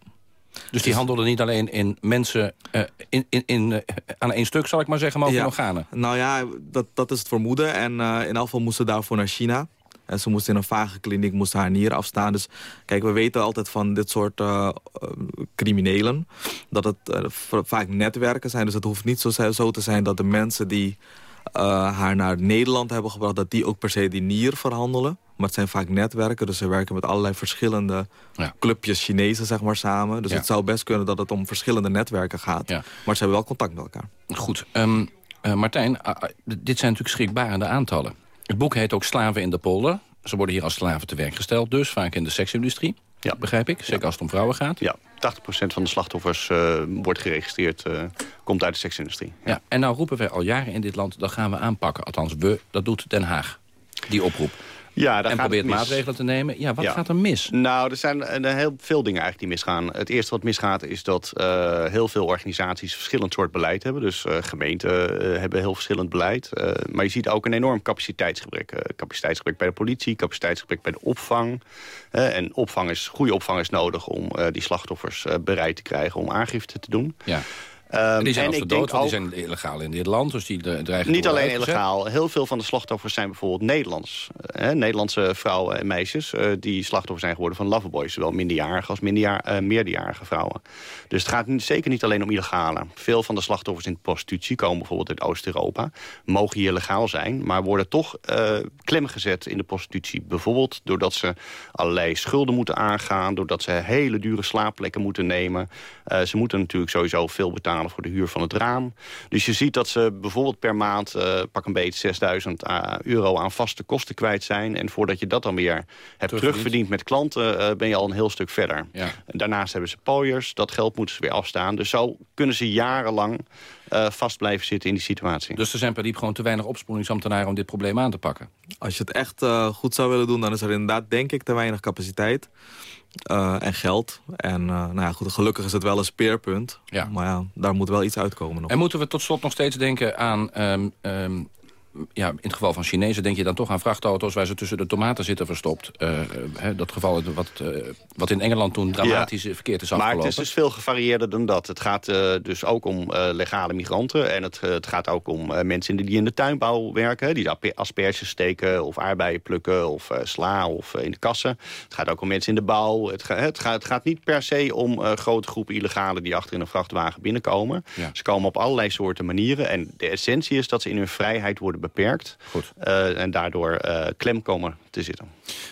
Dus die handelden niet alleen in mensen uh, in, in, in, uh, aan één stuk, zal ik maar zeggen, maar ook ja. in organen. Nou ja, dat, dat is het vermoeden. En uh, in elk geval moest ze daarvoor naar China. En ze moest in een vage kliniek moest haar nier afstaan. Dus kijk, we weten altijd van dit soort uh, criminelen... dat het uh, vaak netwerken zijn. Dus het hoeft niet zo, zo te zijn dat de mensen die haar naar Nederland hebben gebracht... dat die ook per se die nier verhandelen. Maar het zijn vaak netwerken, dus ze werken met allerlei verschillende ja. clubjes Chinezen zeg maar, samen. Dus Ja. het zou best kunnen dat het om verschillende netwerken gaat. Ja. Maar ze hebben wel contact met elkaar. Goed. Um, uh, Martijn, uh, dit zijn natuurlijk schrikbarende aantallen. Het boek heet ook Slaven in de polder. Ze worden hier als slaven te werk gesteld, dus vaak in de seksindustrie. Ja. Begrijp ik, zeker als het om vrouwen gaat. Ja, 80% van de slachtoffers uh, wordt geregistreerd, uh, komt uit de seksindustrie. Ja. ja, en nou roepen wij al jaren in dit land, dat gaan we aanpakken. Althans, we, dat doet Den Haag, die oproep. Ja, en probeert maatregelen te nemen. Ja, wat Ja. gaat er mis? Nou, er zijn er heel veel dingen eigenlijk die misgaan. Het eerste wat misgaat is dat uh, heel veel organisaties verschillend soort beleid hebben. Dus uh, gemeenten uh, hebben heel verschillend beleid. Maar je ziet ook een enorm capaciteitsgebrek. Capaciteitsgebrek bij de politie, capaciteitsgebrek bij de opvang. En opvang is, goede opvang is nodig om die slachtoffers bereid te krijgen om aangifte te doen. Ja. Um, die zijn en ik dood, denk want die zijn illegaal in dit land. Dus die dreigen Niet alleen uitgezet. illegaal. Heel veel van de slachtoffers zijn bijvoorbeeld Nederlands. Eh, Nederlandse vrouwen en meisjes eh, die slachtoffer zijn geworden van loverboys. Zowel minderjarige als minderjaar, eh, meerderjarige vrouwen. Dus het gaat zeker niet alleen om illegale. Veel van de slachtoffers in de prostitutie komen bijvoorbeeld uit Oost-Europa. Mogen hier legaal zijn, maar worden toch eh klem gezet in de prostitutie. Bijvoorbeeld doordat ze allerlei schulden moeten aangaan. Doordat ze hele dure slaapplekken moeten nemen. Ze moeten natuurlijk sowieso veel betalen voor de huur van het raam. Dus je ziet dat ze bijvoorbeeld per maand eh, pak een beetje 6000 eh, euro aan vaste kosten kwijt zijn. En voordat je dat dan weer hebt Terugverdiend. terugverdiend met klanten, eh, ben je al een heel stuk verder. Ja. Daarnaast hebben ze pooiers, dat geld moeten ze weer afstaan. Dus zo kunnen ze jarenlang eh, vast blijven zitten in die situatie. Dus er zijn per diep gewoon te weinig opsporingsambtenaren om dit probleem aan te pakken. Als je het echt uh, goed zou willen doen, dan is er inderdaad denk ik te weinig capaciteit. Uh, en geld. En uh, nou ja, goed, gelukkig is het wel een speerpunt. Ja. Maar ja, daar moet wel iets uitkomen nog. En moeten we tot slot nog steeds denken aan... Um, um, ja, in het geval van Chinezen denk je dan toch aan vrachtauto's... waar ze tussen de tomaten zitten verstopt. Uh, dat geval wat, wat in Engeland toen dramatisch verkeerd is afgelopen. Maar het is dus veel gevarieerder dan dat. Het gaat dus ook om legale migranten. En het, het gaat ook om mensen die in de tuinbouw werken. Die asperges steken of aardbeien plukken of sla of in de kassen. Het gaat ook om mensen in de bouw. Het, het, gaat, het gaat niet per se om grote groepen illegalen... die achter in een vrachtwagen binnenkomen. Ze komen op allerlei soorten manieren. En de essentie is dat ze in hun vrijheid worden beperkt. Goed. Uh, en daardoor uh, klem komen te zitten.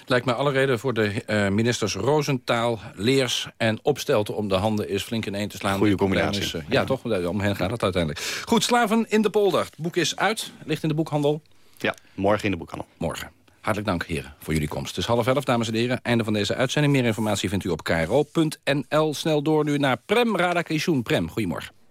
Lijkt me alle reden voor de uh, ministers Rosentaal, Leers en Opstelten... om de handen eens flink in één te slaan. Goede combinatie. Is, ja, ja, toch? Om hen gaat het uiteindelijk. Goed, Slaven in de polder. Het boek is uit, ligt in de boekhandel. Ja, morgen in de boekhandel. Morgen. Hartelijk dank, heren, voor jullie komst. Het is half elf, dames en heren. Einde van deze uitzending. Meer informatie vindt u op kro.nl. Snel door nu naar Prem Radakishun. Prem, goedemorgen.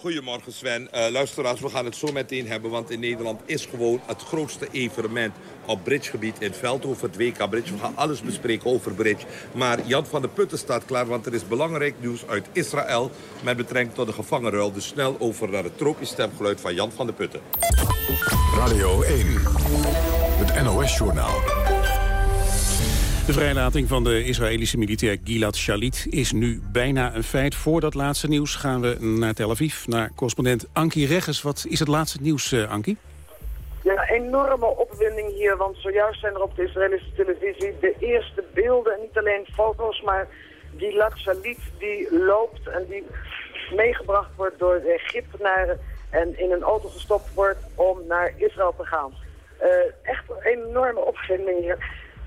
Goedemorgen Sven. Uh, luisteraars, we gaan het zo meteen hebben. Want in Nederland is gewoon het grootste evenement op bridgegebied in Veldhoven. Het WK Bridge. We gaan alles bespreken over bridge. Maar Jan van der Putten staat klaar. Want er is belangrijk nieuws uit Israël. Met betrekking tot de gevangenruil. Dus snel over naar het tropisch stemgeluid van Jan van der Putten. Radio 1. Het NOS-journaal. De vrijlating van de Israëlische militair Gilad Shalit is nu bijna een feit. Voor dat laatste nieuws gaan we naar Tel Aviv, naar correspondent Ankie Regges. Wat is het laatste nieuws, uh, Ankie? Ja, enorme opwinding hier, want zojuist zijn er op de Israëlische televisie de eerste beelden, en niet alleen foto's, maar Gilad Shalit die loopt en die meegebracht wordt door de Egyptenaren en in een auto gestopt wordt om naar Israël te gaan. Uh, echt een enorme opwinding hier.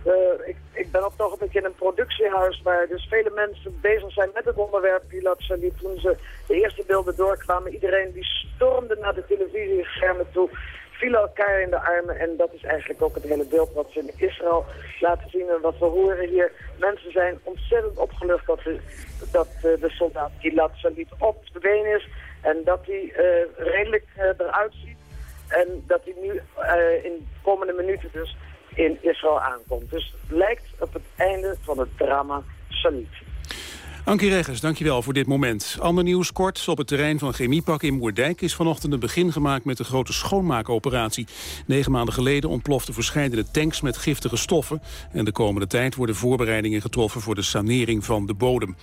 Uh, ik, ik, ben op het ogenblik in een productiehuis waar dus vele mensen bezig zijn met het onderwerp Pilat Salit. Toen ze de eerste beelden doorkwamen, iedereen die stormde naar de televisieschermen toe, vielen elkaar in de armen. En dat is eigenlijk ook het hele beeld wat ze in Israël laten zien en wat we horen hier. Mensen zijn ontzettend opgelucht dat, de, dat uh, de soldaat Salit op de been is en dat hij uh, redelijk eruit ziet. En dat hij nu in de komende minuten dus in Israël aankomt. Dus het lijkt op het einde van het drama Salit. Ankie Reggers, dankjewel voor dit moment. Ander nieuws kort. Op het terrein van Chemiepak in Moerdijk is vanochtend een begin gemaakt met de grote schoonmaakoperatie. Negen maanden geleden ontploften verschillende tanks met giftige stoffen. En de komende tijd worden voorbereidingen getroffen voor de sanering van de bodem.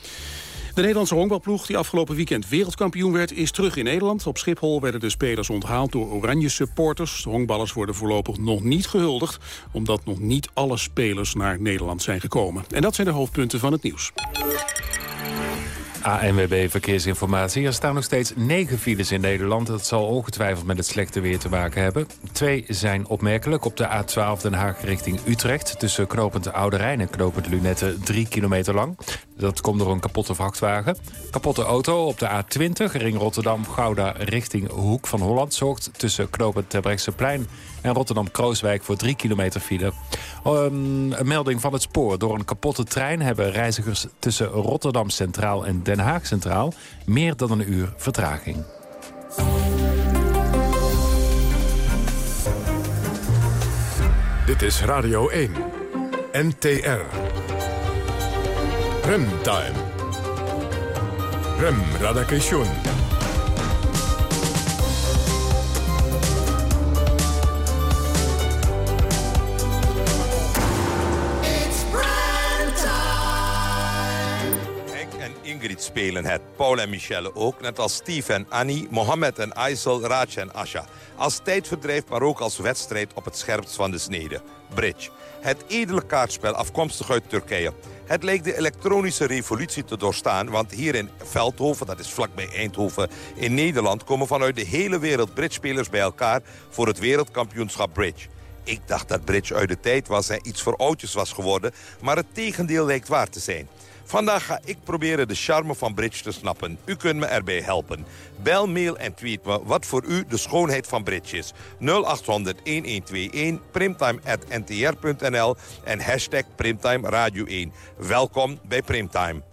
De Nederlandse honkbalploeg, die afgelopen weekend wereldkampioen werd, is terug in Nederland. Op Schiphol werden de spelers onthaald door oranje supporters. De honkballers worden voorlopig nog niet gehuldigd, omdat nog niet alle spelers naar Nederland zijn gekomen. En dat zijn de hoofdpunten van het nieuws. ANWB Verkeersinformatie. Er staan nog steeds negen files in Nederland. Dat zal ongetwijfeld met het slechte weer te maken hebben. Twee zijn opmerkelijk. Op de A12 Den Haag richting Utrecht... tussen knopend Oude Rijn en knopend Lunette 3 kilometer lang. Dat komt door een kapotte vrachtwagen. Kapotte auto op de A20, ring Rotterdam-Gouda richting Hoek van Holland... zorgt tussen knopend Terbrechtseplein en Rotterdam-Krooswijk voor 3 kilometer file. Um, een melding van het spoor. Door een kapotte trein hebben reizigers tussen Rotterdam Centraal en Den Haag Centraal... meer dan een uur vertraging. Dit is Radio 1. NTR. Remtime. Rem Radakation. Ingrid spelen het. Paul en Michelle ook, net als Steve en Annie, Mohammed en Aysel, Raj en Asha. Als tijdverdrijf, maar ook als wedstrijd op het scherpst van de snede. Bridge. Het edele kaartspel afkomstig uit Turkije. Het lijkt de elektronische revolutie te doorstaan... want hier in Veldhoven, dat is vlakbij Eindhoven, in Nederland... komen vanuit de hele wereld bridgespelers bij elkaar... voor het wereldkampioenschap Bridge. Ik dacht dat bridge uit de tijd was en iets voor oudjes was geworden... maar het tegendeel lijkt waar te zijn. Vandaag ga ik proberen de charme van bridge te snappen. U kunt me erbij helpen. Bel, mail en tweet me wat voor u de schoonheid van bridge is. 0800-1121, primtime.ntr.nl en hashtag Primtime Radio 1. Welkom bij Primtime.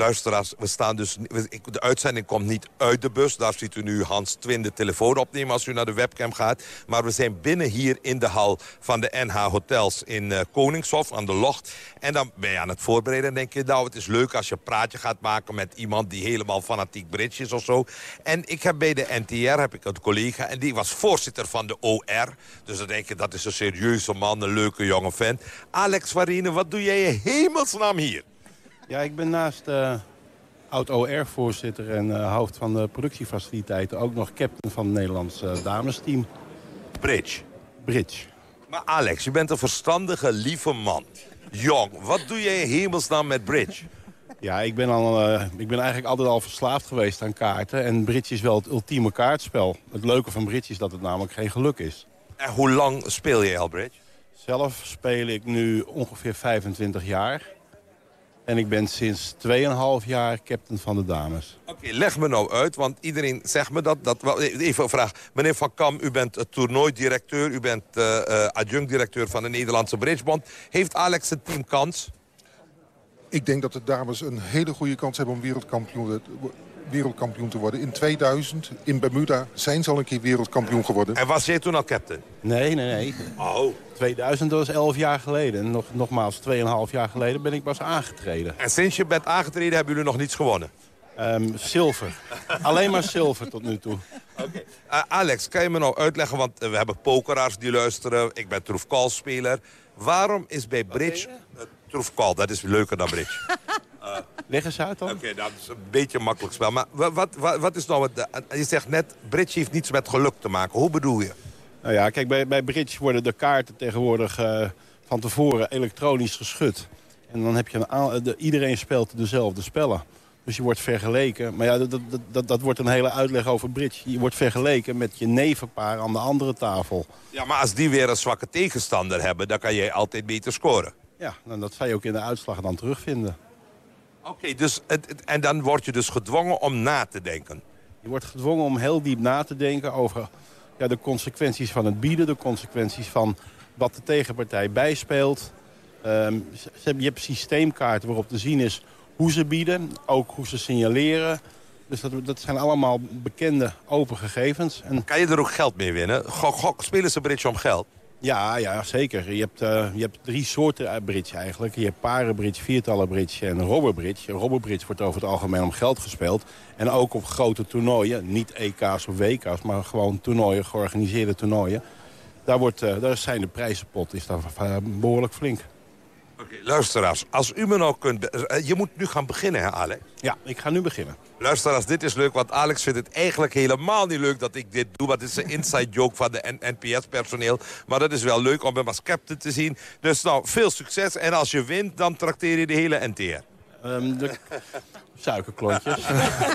Luisteraars, we staan dus, de uitzending komt niet uit de bus. Daar ziet u nu Hans Twin de telefoon opnemen als u naar de webcam gaat. Maar we zijn binnen hier in de hal van de NH Hotels in uh, Koningshof aan de Locht. En dan ben je aan het voorbereiden en denk je... nou, het is leuk als je een praatje gaat maken met iemand die helemaal fanatiek bridge is of zo. En ik heb bij de NTR heb ik een collega en die was voorzitter van de OR. Dus dan denk je, dat is een serieuze man, een leuke jonge vent. Alex Varine, wat doe jij in hemelsnaam hier? Ja, ik ben naast uh, oud-OR-voorzitter en uh, hoofd van de productiefaciliteiten... ook nog captain van het Nederlands uh, damesteam. Bridge? Bridge. Maar Alex, je bent een verstandige, lieve man. Jong, wat doe jij in hemelsnaam met bridge? Ja, ik ben, al, uh, ik ben eigenlijk altijd al verslaafd geweest aan kaarten. En bridge is wel het ultieme kaartspel. Het leuke van bridge is dat het namelijk geen geluk is. En hoe lang speel je al bridge? Zelf speel ik nu ongeveer 25 jaar. En ik ben sinds 2,5 jaar captain van de dames. Oké, leg me nou uit, want iedereen zegt me dat. dat even een vraag. Meneer Van Kam, u bent toernooidirecteur. U bent uh, uh, adjunct-directeur van de Nederlandse Bridgebond. Heeft Alex het team kans? Ik denk dat de dames een hele goede kans hebben om wereldkampioen, wereldkampioen te worden. In 2000, in Bermuda, zijn ze al een keer wereldkampioen geworden. En was jij toen al captain? Nee, nee, nee. Oh. 2000 was 11 jaar geleden. Nog, nogmaals, 2,5 jaar geleden ben ik pas aangetreden. En sinds je bent aangetreden hebben jullie nog niets gewonnen? Um, zilver. Alleen maar zilver tot nu toe. Okay. Uh, Alex, kan je me nou uitleggen, want uh, we hebben pokeraars die luisteren. Ik ben troefkalspeler. Waarom is bij bridge... Uh, troefkal, dat is leuker dan bridge. Leg eens uit dan. Oké, okay, dat is een beetje een makkelijk spel. Maar wat, wat, wat is nou het... Je zegt net, bridge heeft niets met geluk te maken. Hoe bedoel je? Nou ja, kijk, bij, bij bridge worden de kaarten tegenwoordig uh, van tevoren elektronisch geschud. En dan heb je een de, iedereen speelt dezelfde spellen. Dus je wordt vergeleken. Maar ja, dat, dat, dat, dat wordt een hele uitleg over bridge. Je wordt vergeleken met je nevenpaar aan de andere tafel. Ja, maar als die weer een zwakke tegenstander hebben... dan kan jij altijd beter scoren. Ja, nou, dat zou je ook in de uitslag dan terugvinden. Oké, okay, dus het, het, en dan word je dus gedwongen om na te denken? Je wordt gedwongen om heel diep na te denken over ja, de consequenties van het bieden... de consequenties van wat de tegenpartij bijspeelt. Um, je hebt systeemkaarten waarop te zien is hoe ze bieden, ook hoe ze signaleren. Dus dat, dat zijn allemaal bekende open gegevens. En... Kan je er ook geld mee winnen? Go, go, spelen ze bridge om geld? Ja, ja zeker. Je hebt, uh, je hebt drie soorten bridge eigenlijk. Je hebt parenbridge, viertallenbridge en robberbridge. Robberbridge wordt over het algemeen om geld gespeeld. En ook op grote toernooien. Niet EK's of WK's, maar gewoon toernooien, georganiseerde toernooien. Daar, wordt, uh, daar zijn de prijzenpot is daar, behoorlijk flink. Okay, luisteraars, als u me nou kunt... Je moet nu gaan beginnen, hè, Alex? Ja, ik ga nu beginnen. Luisteraars, dit is leuk, want Alex vindt het eigenlijk helemaal niet leuk dat ik dit doe. Want het is een inside joke van de NPS-personeel. Maar dat is wel leuk om hem als captain te zien. Dus nou, veel succes. En als je wint, dan trakteer je de hele NTR. Um, de suikerklontjes.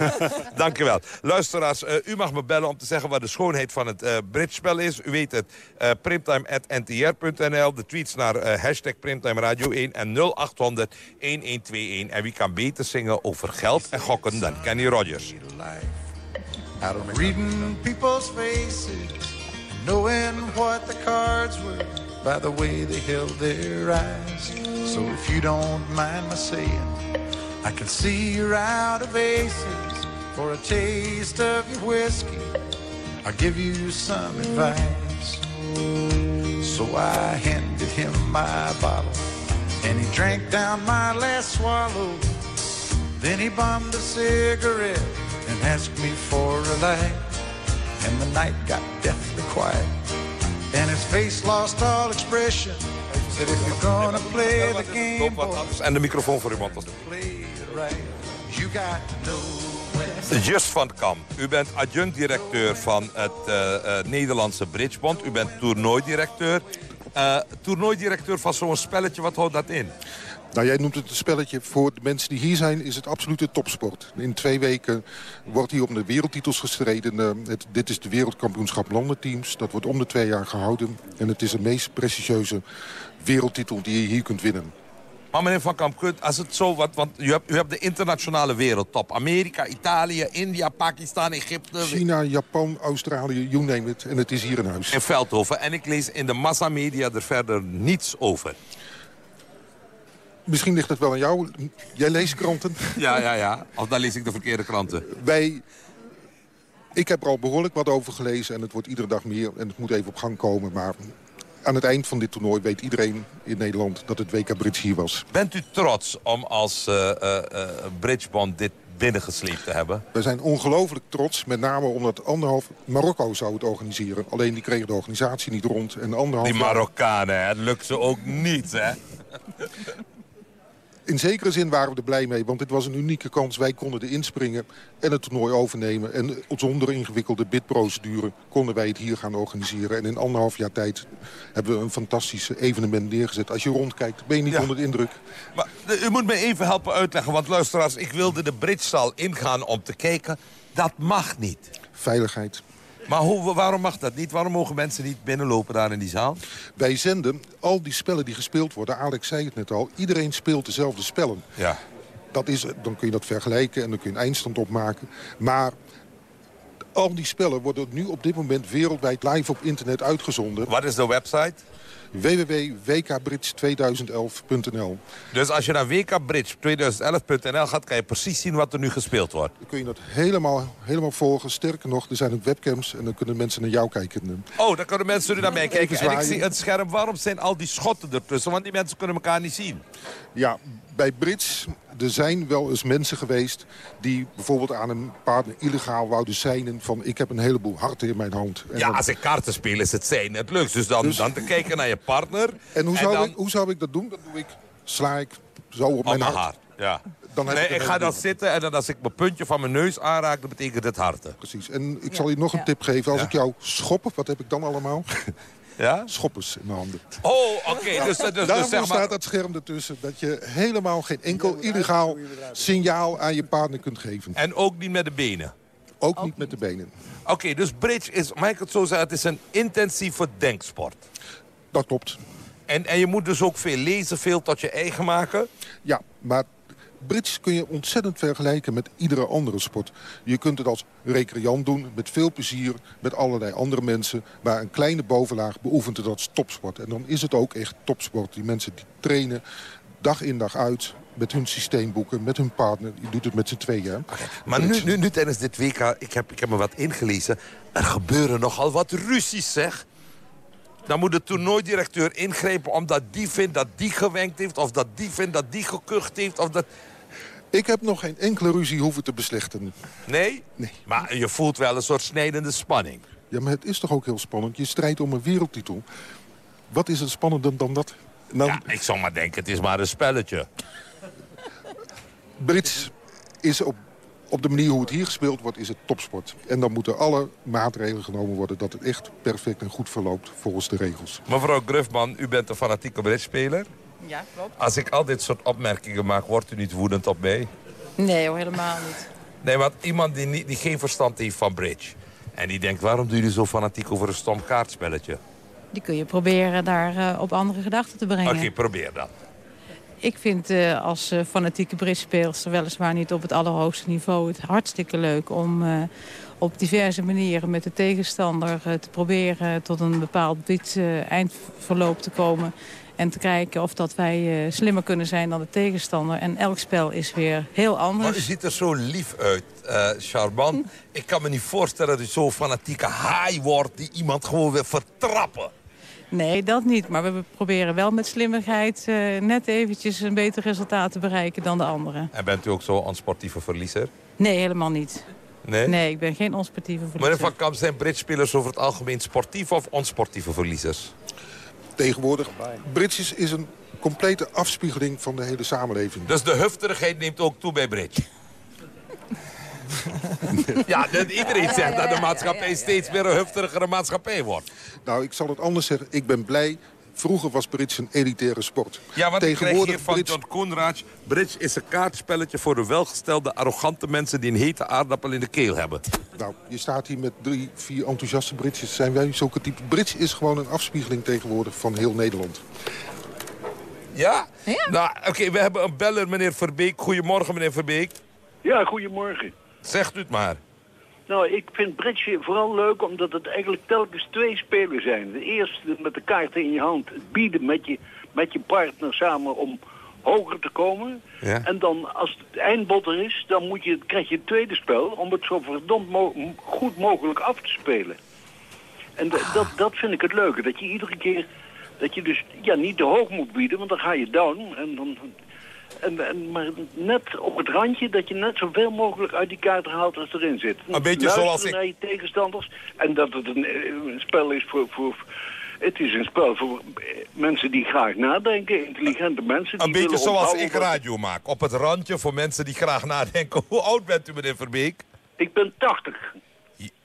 Dankjewel. Luisteraars, uh, u mag me bellen om te zeggen wat de schoonheid van het uh, bridgespel is. U weet het, uh, primtime.ntr.nl. De tweets naar hashtag Primtime Radio 1 en 0800 1121. En wie kan beter zingen over geld en gokken dan Kenny Rogers. Reading people's faces, knowing what the cards were, by the way they held their eyes. So if you don't mind my saying, I can see you're out of aces for a taste of your whiskey. I'll give you some advice. So I handed him my bottle, and he drank down my last swallow. Then he bummed a cigarette and asked me for a light. And the night got deathly quiet, and his face lost all expression. Said if you're gonna play the game, En de microfoon voor iemand. Just van Kam, u bent adjunct-directeur van het uh, uh, Nederlandse Bridgebond. U bent toernooidirecteur. Uh, toernooidirecteur van zo'n spelletje, wat houdt dat in? Nou, jij noemt het een spelletje. Voor de mensen die hier zijn is het absolute topsport. In twee weken wordt hier om de wereldtitels gestreden. Het, dit is de wereldkampioenschap landenteams. Dat wordt om de twee jaar gehouden. En het is de meest prestigieuze wereldtitel die je hier kunt winnen. Maar meneer Van Kamp, als het zo wat... Want u hebt, u hebt de internationale wereldtop. Amerika, Italië, India, Pakistan, Egypte... China, Japan, Australië, you name it. En het is hier in huis. In Veldhoven. En ik lees in de massamedia er verder niets over. Misschien ligt het wel aan jou. Jij leest kranten. Ja, ja, ja. Of dan lees ik de verkeerde kranten. Wij... Ik heb er al behoorlijk wat over gelezen en het wordt iedere dag meer. En het moet even op gang komen. Maar aan het eind van dit toernooi weet iedereen in Nederland dat het WK Bridge hier was. Bent u trots om als uh, uh, uh, Bridgebond dit binnengesleept te hebben? We zijn ongelooflijk trots, met name omdat anderhalf Marokko zou het organiseren. Alleen die kregen de organisatie niet rond. En anderhalf die Marokkanen, het lukt ze ook niet, hè? In zekere zin waren we er blij mee, want dit was een unieke kans. Wij konden er inspringen en het toernooi overnemen. En zonder ingewikkelde bidprocedure konden wij het hier gaan organiseren. En in anderhalf jaar tijd hebben we een fantastisch evenement neergezet. Als je rondkijkt, ben je niet Ja. onder de indruk. Maar eh, u moet me even helpen uitleggen, want luisteraars, ik wilde de Bridgezaal ingaan om te kijken. Dat mag niet. Veiligheid. Maar hoe, waarom mag dat niet? Waarom mogen mensen niet binnenlopen daar in die zaal? Wij zenden al die spellen die gespeeld worden. Alex zei het net al. Iedereen speelt dezelfde spellen. Ja. Dat is, dan kun je dat vergelijken en dan kun je een eindstand opmaken. Maar al die spellen worden nu op dit moment wereldwijd live op internet uitgezonden. Wat is de website? www.wkbrits2011.nl Dus als je naar wkbridge2011.nl gaat, kan je precies zien wat er nu gespeeld wordt. Dan kun je dat helemaal, helemaal volgen. Sterker nog, er zijn ook webcams en dan kunnen mensen naar jou kijken. Oh, dan kunnen mensen nu naar mij kijken. En ik zie het scherm. Waarom zijn al die schotten ertussen? Want die mensen kunnen elkaar niet zien. Ja, bij Brits, er zijn wel eens mensen geweest... die bijvoorbeeld aan een partner illegaal wouden seinen... van ik heb een heleboel harten in mijn hand. En Ja, dan- als ik kaarten speel is het zijn het leukst. Dus dan, dan te kijken naar je partner. En hoe zou, dan ik, hoe zou ik dat doen? Dat doe ik, sla ik zo op op mijn hart. hart. Ja. Dan heb nee, ik ga dan zitten en dan als ik mijn puntje van mijn neus aanraak... dan betekent het harten. Precies. En ik zal je nog een tip geven. Als ik jou schoppen, wat heb ik dan allemaal? Ja? Schoppers in mijn handen. Oh, oké. Dus, dus, dus, Daarom zeg maar... staat dat scherm ertussen. Dat je helemaal geen enkel illegaal signaal aan je partner kunt geven. En ook niet met de benen? Ook niet met de benen. Oké, dus bridge is, mag ik het zo zeggen, het is een intensieve denksport. Dat klopt. En, en je moet dus ook veel lezen, veel tot je eigen maken? Ja, maar bridge kun je ontzettend vergelijken met iedere andere sport. Je kunt het als recreant doen, met veel plezier, met allerlei andere mensen. Maar een kleine bovenlaag beoefent het als topsport. En dan is het ook echt topsport. Die mensen die trainen dag in dag uit met hun systeemboeken, met hun partner. Die doet het met z'n tweeën. Maar nu, nu, nu tijdens dit WK, ik heb, ik heb me wat ingelezen... er gebeuren nogal wat ruzies, zeg. Dan moet de toernooidirecteur ingrijpen omdat die vindt dat die gewenkt heeft... of dat die vindt dat die gekucht heeft, of dat... Ik heb nog geen enkele ruzie hoeven te beslechten. Nee? Nee. Maar je voelt wel een soort snijdende spanning. Ja, maar het is toch ook heel spannend. Je strijdt om een wereldtitel. Wat is het spannender dan dat? Nou, Ja, ik zou maar denken, het is maar een spelletje. Brits is op, op de manier hoe het hier gespeeld wordt, is het topsport. En dan moeten alle maatregelen genomen worden dat het echt perfect en goed verloopt volgens de regels. Mevrouw Grufman, u bent een fanatieke bridgespeler. Ja, klopt. Als ik al dit soort opmerkingen maak, wordt u niet woedend op mij? Nee hoor, helemaal niet. Nee, want iemand die, niet, die geen verstand heeft van bridge... en die denkt, waarom doen jullie zo fanatiek over een stom kaartspelletje? Die kun je proberen daar eh, op andere gedachten te brengen. Oké, probeer dat. Ik vind eh, als eh, fanatieke bridgespeelster weliswaar niet op het allerhoogste niveau... het hartstikke leuk om op diverse manieren met de tegenstander te proberen... tot een bepaald bid, eh, eindverloop te komen... En te kijken of dat wij eh, slimmer kunnen zijn dan de tegenstander. En elk spel is weer heel anders. Maar u ziet er zo lief uit, Charban. Ik kan me niet voorstellen dat u zo'n fanatieke haai wordt... die iemand gewoon wil vertrappen. Nee, dat niet. Maar we proberen wel met slimmigheid eh, net eventjes een beter resultaat te bereiken dan de anderen. En bent u ook zo een sportieve verliezer? Nee, helemaal niet. Nee? Nee, ik ben geen onsportieve Meneer verliezer. Van Kamp, zijn bridgespelers over het algemeen sportief of onsportieve verliezers? Tegenwoordig, Brits is, is een complete afspiegeling van de hele samenleving. Dus de hufterigheid neemt ook toe bij bridge? ja, dat iedereen zegt dat de maatschappij steeds meer een hufterigere maatschappij wordt. Nou, ik zal het anders zeggen. Ik ben blij. Vroeger was Brits een elitaire sport. Ja, hier van Brits- John Koenraad... Bridge is een kaartspelletje voor de welgestelde, arrogante mensen... die een hete aardappel in de keel hebben. Nou, je staat hier met drie, vier enthousiaste Britsjes. Zijn wij zulke type? Brits is gewoon een afspiegeling tegenwoordig van heel Nederland. Ja? Nou, oké, we hebben een beller, meneer Verbeek. Goedemorgen, meneer Verbeek. Ja, goedemorgen. Zegt u het maar. Nou, ik vind bridge vooral leuk omdat het eigenlijk telkens twee spelers zijn. De eerste met de kaarten in je hand, het bieden met je, met je partner samen om, hoger te komen. Ja. En dan, als het eindbod er is, dan moet je, krijg je het tweede spel... om het zo verdomd mo- goed mogelijk af te spelen. En dat, dat vind ik het leuke. Dat je iedere keer... Dat je dus ja, niet te hoog moet bieden, want dan ga je down. En dan, en, en, maar net op het randje dat je net zoveel mogelijk uit die kaart haalt als erin zit. Een beetje Luisteren zoals ik- naar je tegenstanders. En dat het een, een spel is voor, voor... Het is een spel voor mensen die graag nadenken, intelligente mensen. Die Een beetje zoals ik radio maak. Op het randje voor mensen die graag nadenken. Hoe oud bent u, meneer Verbeek? Ik ben 80.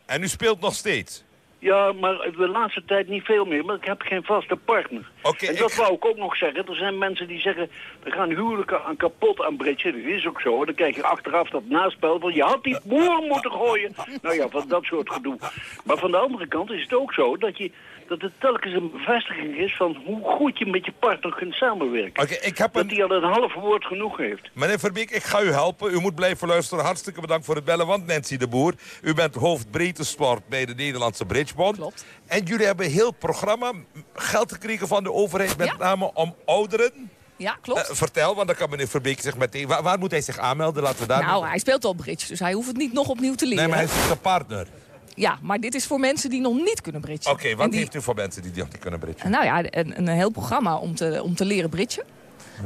En u speelt nog steeds? Ja, maar de laatste tijd niet veel meer, maar ik heb geen vaste partner. en dat wou ik ook nog zeggen. Er zijn mensen die zeggen, er gaan huwelijken aan kapot aan bridge. Dat is ook zo. Dan krijg je achteraf dat naspel van, je had die boer moeten gooien. Nou ja, van dat soort gedoe. Maar van de andere kant is het ook zo dat, je, dat het telkens een bevestiging is van hoe goed je met je partner kunt samenwerken. Oké, ik heb dat die al een half woord genoeg heeft. Meneer Verbeek, ik ga u helpen. U moet blijven luisteren. Hartstikke bedankt voor het bellen. Want Nancy de Boer, u bent hoofd breedte sport bij de Nederlandse Bridgebond. Klopt. En jullie hebben een heel programma geld gekregen van de overheid. Met name om ouderen. Ja, klopt. Eh, vertel, want dan kan meneer Verbeek zich meteen... Waar, waar moet hij zich aanmelden? Laten we daar... nou, hij speelt al bridge, dus hij hoeft het niet nog opnieuw te leren. nee, maar hij is een partner. Ja, maar dit is voor mensen die nog niet kunnen bridgen. Oké, wat die- heeft u voor mensen die nog niet kunnen bridgen? Nou ja, een, een heel programma om te, om te leren bridgen.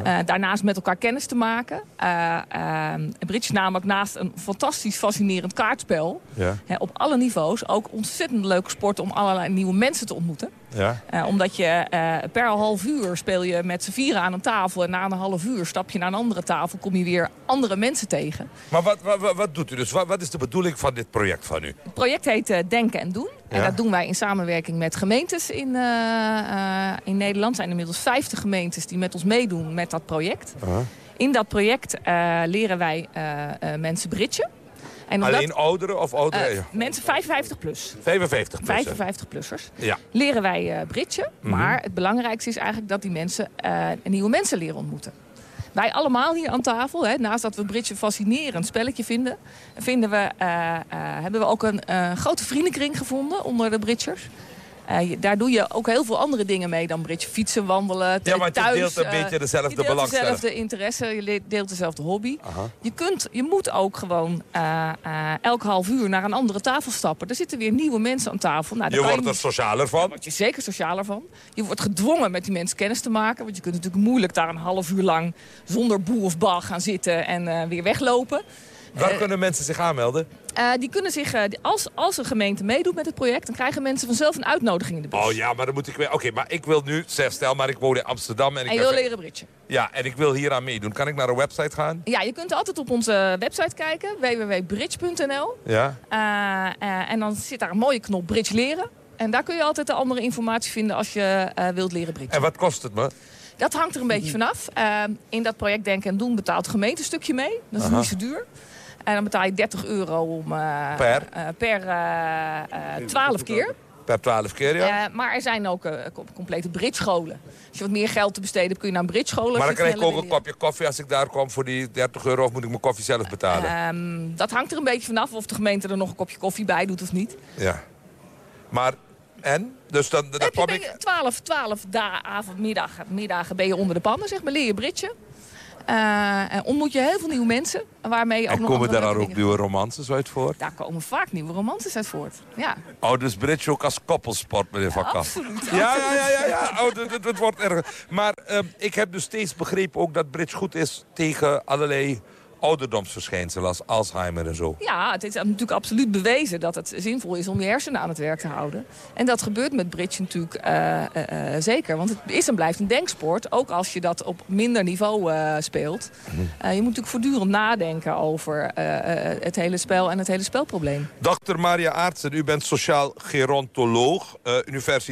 Eh, daarnaast met elkaar kennis te maken. Eh eh, bridge is namelijk naast een fantastisch fascinerend kaartspel... Ja. hè, op alle niveaus ook ontzettend leuke sport om allerlei nieuwe mensen te ontmoeten. Ja. Eh, omdat je eh, per half uur speel je met z'n vieren aan een tafel... en na een half uur stap je naar een andere tafel... kom je weer andere mensen tegen. Maar wat, wat, wat, doet u dus? Wat, wat is de bedoeling van dit project van u? Het project heet eh, Denken en Doen. En dat doen wij in samenwerking met gemeentes in, in Nederland. Er zijn inmiddels 50 gemeentes die met ons meedoen met dat project. In dat project leren wij mensen bridgen. En omdat- Alleen ouderen of ouderen? eh, mensen 55 plus. 55 plus. hè? 55-plussers. Ja. Leren wij eh bridgen. Mhm. Maar het belangrijkste is eigenlijk dat die mensen eh, nieuwe mensen leren ontmoeten. Wij allemaal hier aan tafel, hè, naast dat we een fascinerend spelletje vinden... vinden we, hebben we ook een grote vriendenkring gevonden onder de bridgers. Eh, je- daar doe je ook heel veel andere dingen mee dan bridge. Fietsen, wandelen, Ja, thuis. want je deelt een eh, beetje dezelfde Je deelt dezelfde interesse, je deelt dezelfde hobby. Aha. Je, kunt, je moet ook gewoon eh, elk half uur naar een andere tafel stappen. Er zitten weer nieuwe mensen aan tafel. Nou, Je wordt er socialer van. Daar word je zeker socialer van. Je wordt gedwongen met die mensen kennis te maken. Want je kunt natuurlijk moeilijk daar een half uur lang... zonder boe of bal gaan zitten en weer weglopen. Waar kunnen mensen zich aanmelden? Eh, die kunnen zich, eh, als, als een gemeente meedoet met het project... dan krijgen mensen vanzelf een uitnodiging in de bus. Oh ja, maar dan moet ik weer... Oké, maar ik wil nu... Zeg, stel maar ik woon in Amsterdam en ik en wil leren bridgen. Ja, en ik wil hier aan meedoen. Kan ik naar een website gaan? Ja, je kunt altijd op onze website kijken, www.bridge.nl. Ja. Eh, eh, en dan zit daar een mooie knop Bridge leren. En daar kun je altijd de andere informatie vinden als je eh, wilt leren bridgen. En wat kost het me? Dat hangt er een beetje vanaf. Eh, in dat project Denken en Doen betaalt de gemeente een stukje mee. Dat is Aha. niet zo duur. En dan betaal je 30 euro om, eh, Per? eh, per eh, eh, 12 keer. Per 12 keer, ja? Maar er zijn ook com- complete bridge-scholen. Als je wat meer geld te besteden hebt, kun je naar een als maar dan krijg ik ook een kopje koffie als ik daar kom voor die 30 euro... of moet ik mijn koffie zelf betalen? Ehm, dat hangt er een beetje vanaf of de gemeente er nog een kopje koffie bij doet of niet. Ja. Maar, en? Dus dan, dan je, kom ik... je 12, 12 dagen, avond, middag, middagen ben je onder de pannen, zeg maar. Leer je bridgen. En ontmoet je heel veel nieuwe mensen. Waarmee je ook En nog komen daar ook nieuwe romances uit voor? Daar komen vaak nieuwe romances uit voort. Ja. Oh, dus bridge ook als koppelsport, meneer Van Kamp. absoluut, Ja, ja, ja, ja. ja. Oh, wordt erg. Maar ehm, ik heb dus steeds begrepen ook dat bridge goed is tegen allerlei ouderdomsverschijnselen als Alzheimer en zo. Ja, het is natuurlijk absoluut bewezen dat het zinvol is om je hersenen aan het werk te houden. En dat gebeurt met bridge natuurlijk eh, eh, eh, zeker. Want het is en blijft een denksport, ook als je dat op minder niveau speelt. Eh, je moet natuurlijk voortdurend nadenken over het hele spel en het hele spelprobleem. Dr. Maria Aartsen, u bent sociaal gerontoloog,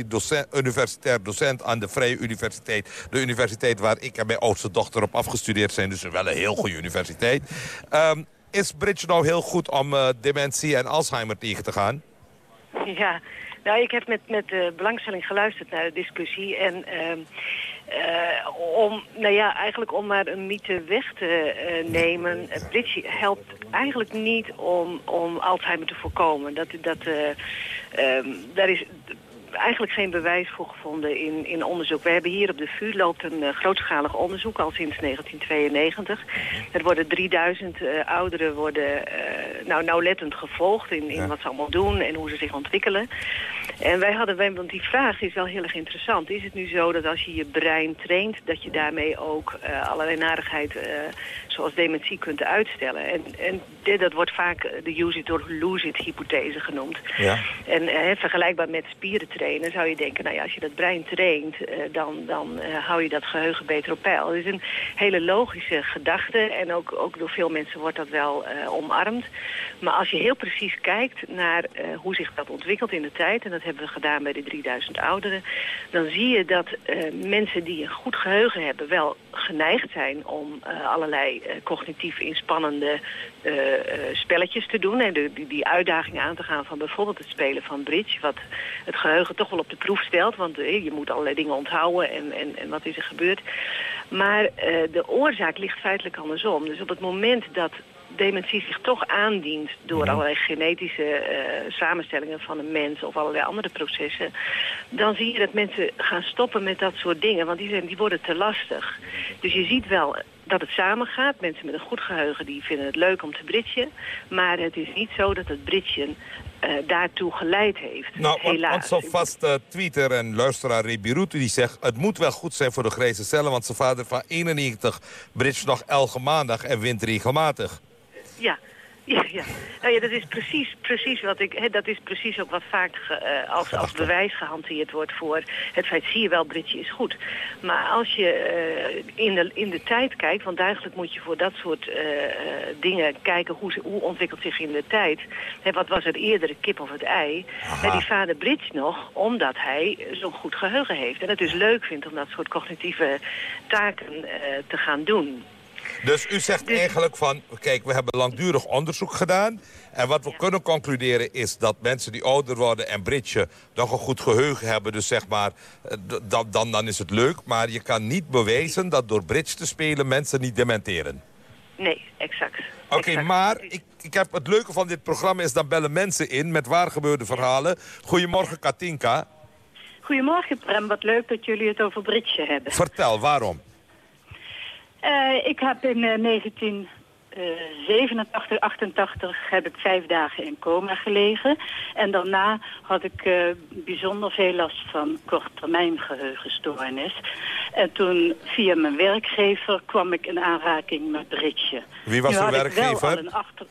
docent- universitair docent aan de Vrije Universiteit. De universiteit waar ik en mijn oudste dochter op afgestudeerd zijn, dus wel een heel goede universiteit. Ehm, is bridge nou heel goed om eh, dementie en Alzheimer tegen te gaan? Ja, nou ik heb met, met eh, belangstelling geluisterd naar de discussie. En ehm, eh, om, nou ja, eigenlijk om maar een mythe weg te nemen. Bridge helpt eigenlijk niet om, om Alzheimer te voorkomen. Dat, dat, ehm, daar is eigenlijk geen bewijs voor gevonden in, in onderzoek. We hebben hier op de VU loopt een uh, grootschalig onderzoek al sinds 1992. Er worden 3000 uh, ouderen worden, uh, nou, nauwlettend gevolgd in, in wat ze allemaal doen en hoe ze zich ontwikkelen. En wij hadden, want die vraag is wel heel erg interessant. Is het nu zo dat als je je brein traint, dat je daarmee ook uh, allerlei narigheid uh, zoals dementie kunt uitstellen? En, en dit, dat wordt vaak de use it or lose it hypothese genoemd. Ja. En uh, vergelijkbaar met spieren trainen zou je denken, nou ja, als je dat brein traint, dan, dan hou je dat geheugen beter op peil. Het is een hele logische gedachte en ook, ook door veel mensen wordt dat wel omarmd. Maar als je heel precies kijkt naar hoe zich dat ontwikkelt in de tijd, en dat we gedaan bij de 3000 ouderen, dan zie je dat uh, mensen die een goed geheugen hebben wel geneigd zijn om uh, allerlei uh, cognitief inspannende spelletjes te doen. En de, die, die, uitdaging aan te gaan van bijvoorbeeld het spelen van bridge, wat het geheugen toch wel op de proef stelt. Want je moet allerlei dingen onthouden en, en, en wat is er gebeurd. Maar de oorzaak ligt feitelijk andersom. Dus op het moment dat dementie zich toch aandient door allerlei genetische uh, samenstellingen van een mens of allerlei andere processen, dan zie je dat mensen gaan stoppen met dat soort dingen, want die, zijn, die worden te lastig. Dus je ziet wel dat het samengaat. Mensen met een goed geheugen die vinden het leuk om te bridgen. Maar het is niet zo dat het bridgen uh, daartoe geleid heeft. Nou, helaas. want, want zo vast uh, tweeter en luisteraar Rebirutu die zegt... het moet wel goed zijn voor de grijze cellen... want zijn vader van 91 bridge nog elke maandag en wint regelmatig. Ja, ja, ja. Nou ja, dat is precies, precies wat ik. He, dat is precies ook wat vaak ge, uh, als, als bewijs gehanteerd wordt voor het feit. Zie je wel, Britje is goed. Maar als je uh, in, de, in de tijd kijkt, want duidelijk moet je voor dat soort uh, dingen kijken hoe, hoe ontwikkelt zich in de tijd. He, wat was er eerder, de kip of het ei? He, die vader Brits nog, omdat hij zo'n goed geheugen heeft. En het dus leuk vindt om dat soort cognitieve taken te gaan doen. Dus u zegt eigenlijk van, kijk, we hebben langdurig onderzoek gedaan. En wat we ja. kunnen concluderen is dat mensen die ouder worden en bridgen... nog een goed geheugen hebben, dus zeg maar, dan, dan, dan is het leuk. Maar je kan niet bewijzen dat door bridge te spelen mensen niet dementeren. Nee, exact. Oké, okay, maar ik, ik heb het leuke van dit programma is... dan bellen mensen in met waar gebeurde verhalen. Goedemorgen, Katinka. Goedemorgen, Prem. Wat leuk dat jullie het over bridge hebben. Vertel, waarom? Uh, ik heb in uh, 1987, 88 heb ik vijf dagen in coma gelegen. En daarna had ik uh, bijzonder veel last van korttermijngeheugenstoornis. En toen via mijn werkgever kwam ik in aanraking met Britje. Wie was uw werkgever? Achter...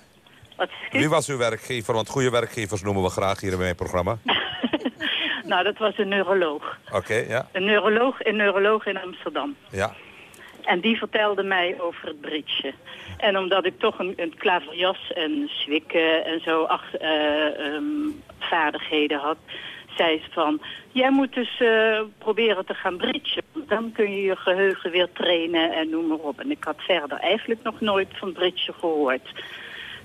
Wie was uw werkgever? Want goede werkgevers noemen we graag hier in mijn programma. nou, dat was een neuroloog. Oké, okay, ja. Een neuroloog, een neuroloog in Amsterdam. Ja. En die vertelde mij over het bridge. En omdat ik toch een, een klaverjas en zwikken en zo ach, uh, um, vaardigheden had... zei ze van, jij moet dus uh, proberen te gaan bridgen. Dan kun je je geheugen weer trainen en noem maar op. En ik had verder eigenlijk nog nooit van bridge gehoord.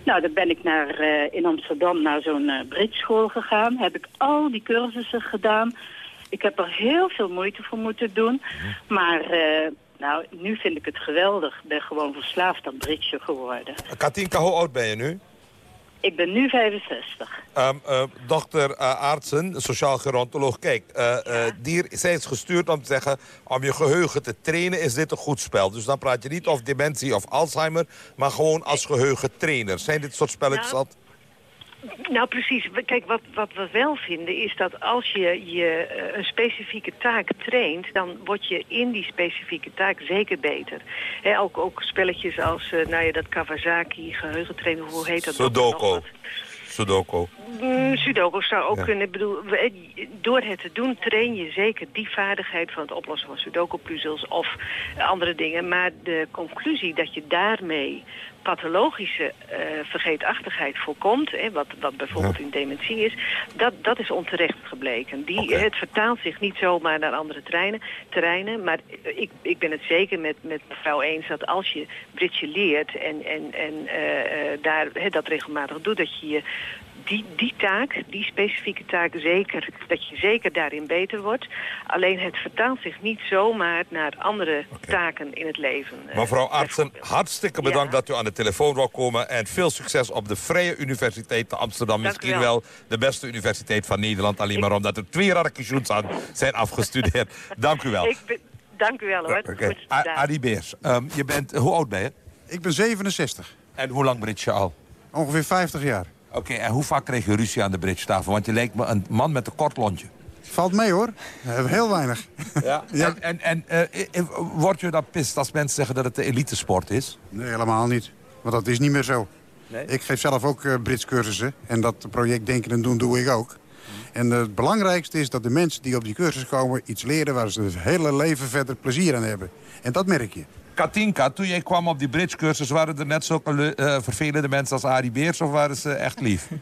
Nou, dan ben ik naar, uh, in Amsterdam naar zo'n bridgeschool gegaan. Heb ik al die cursussen gedaan. Ik heb er heel veel moeite voor moeten doen. Maar... Nou, nu vind ik het geweldig. Ik ben gewoon verslaafd aan bridge geworden. Katinka, hoe oud ben je nu? Ik ben nu 65. Um, uh, dokter uh, Aartsen, sociaal gerontoloog. Kijk, uh, ja. die zijn gestuurd om te zeggen... om je geheugen te trainen is dit een goed spel. Dus dan praat je niet over dementie of Alzheimer... maar gewoon als geheugentrainer. Zijn dit soort spelletjes nou, al... Nou, precies. Kijk, wat, wat we wel vinden is dat als je, je uh, een specifieke taak traint... dan word je in die specifieke taak zeker beter. He, ook, ook spelletjes als uh, nou ja, dat Kawasaki, geheugentrainer, hoe heet dat? Sudoku. Sudoku. Mm, Sudoku zou ook ja. kunnen. Ik bedoel, door het te doen train je zeker die vaardigheid van het oplossen van Sudoku-puzzels of andere dingen. Maar de conclusie dat je daarmee pathologische uh, vergeetachtigheid voorkomt, hè, wat, wat bijvoorbeeld ja. in dementie is, dat, dat is onterecht gebleken. Die, okay. Het vertaalt zich niet zomaar naar andere terreinen, terreinen maar ik, ik ben het zeker met, met mevrouw eens dat als je Britje leert en, en, en uh, uh, daar, hè, dat regelmatig doet, dat je je die, die taak, die specifieke taak zeker, dat je zeker daarin beter wordt. Alleen het vertaalt zich niet zomaar naar andere taken in het leven. Mevrouw Artsen, hartstikke bedankt dat u aan de telefoon wou komen. En veel succes op de Vrije Universiteit te Amsterdam. Misschien wel. de beste universiteit van Nederland. Alleen maar omdat er twee rakkejoens aan zijn afgestudeerd. dank u wel. Ik dank u wel hoor. Okay. Adi Beers, ehm, je bent, hoe oud ben je? Ik ben 67. En hoe lang bridge je al? Ongeveer 50 jaar. Oké, en hoe vaak kreeg je ruzie aan de bridge-tafel? Want je lijkt me een man met een kort lontje. Valt mee hoor. Heel weinig. Ja. En, en, en uh, word je dan pist als mensen zeggen dat het de elitesport is? Nee, helemaal niet. Want dat is niet meer zo. Nee? Ik geef zelf ook uh, cursussen En dat project Denken en Doen doe ik ook. En het belangrijkste is dat de mensen die op die cursus komen... iets leren waar ze het hele leven verder plezier aan hebben. En dat merk je. Katinka, toen jij kwam op die bridgecursus... waren er net zulke uh, vervelende mensen als Arie Beers... of waren ze echt lief?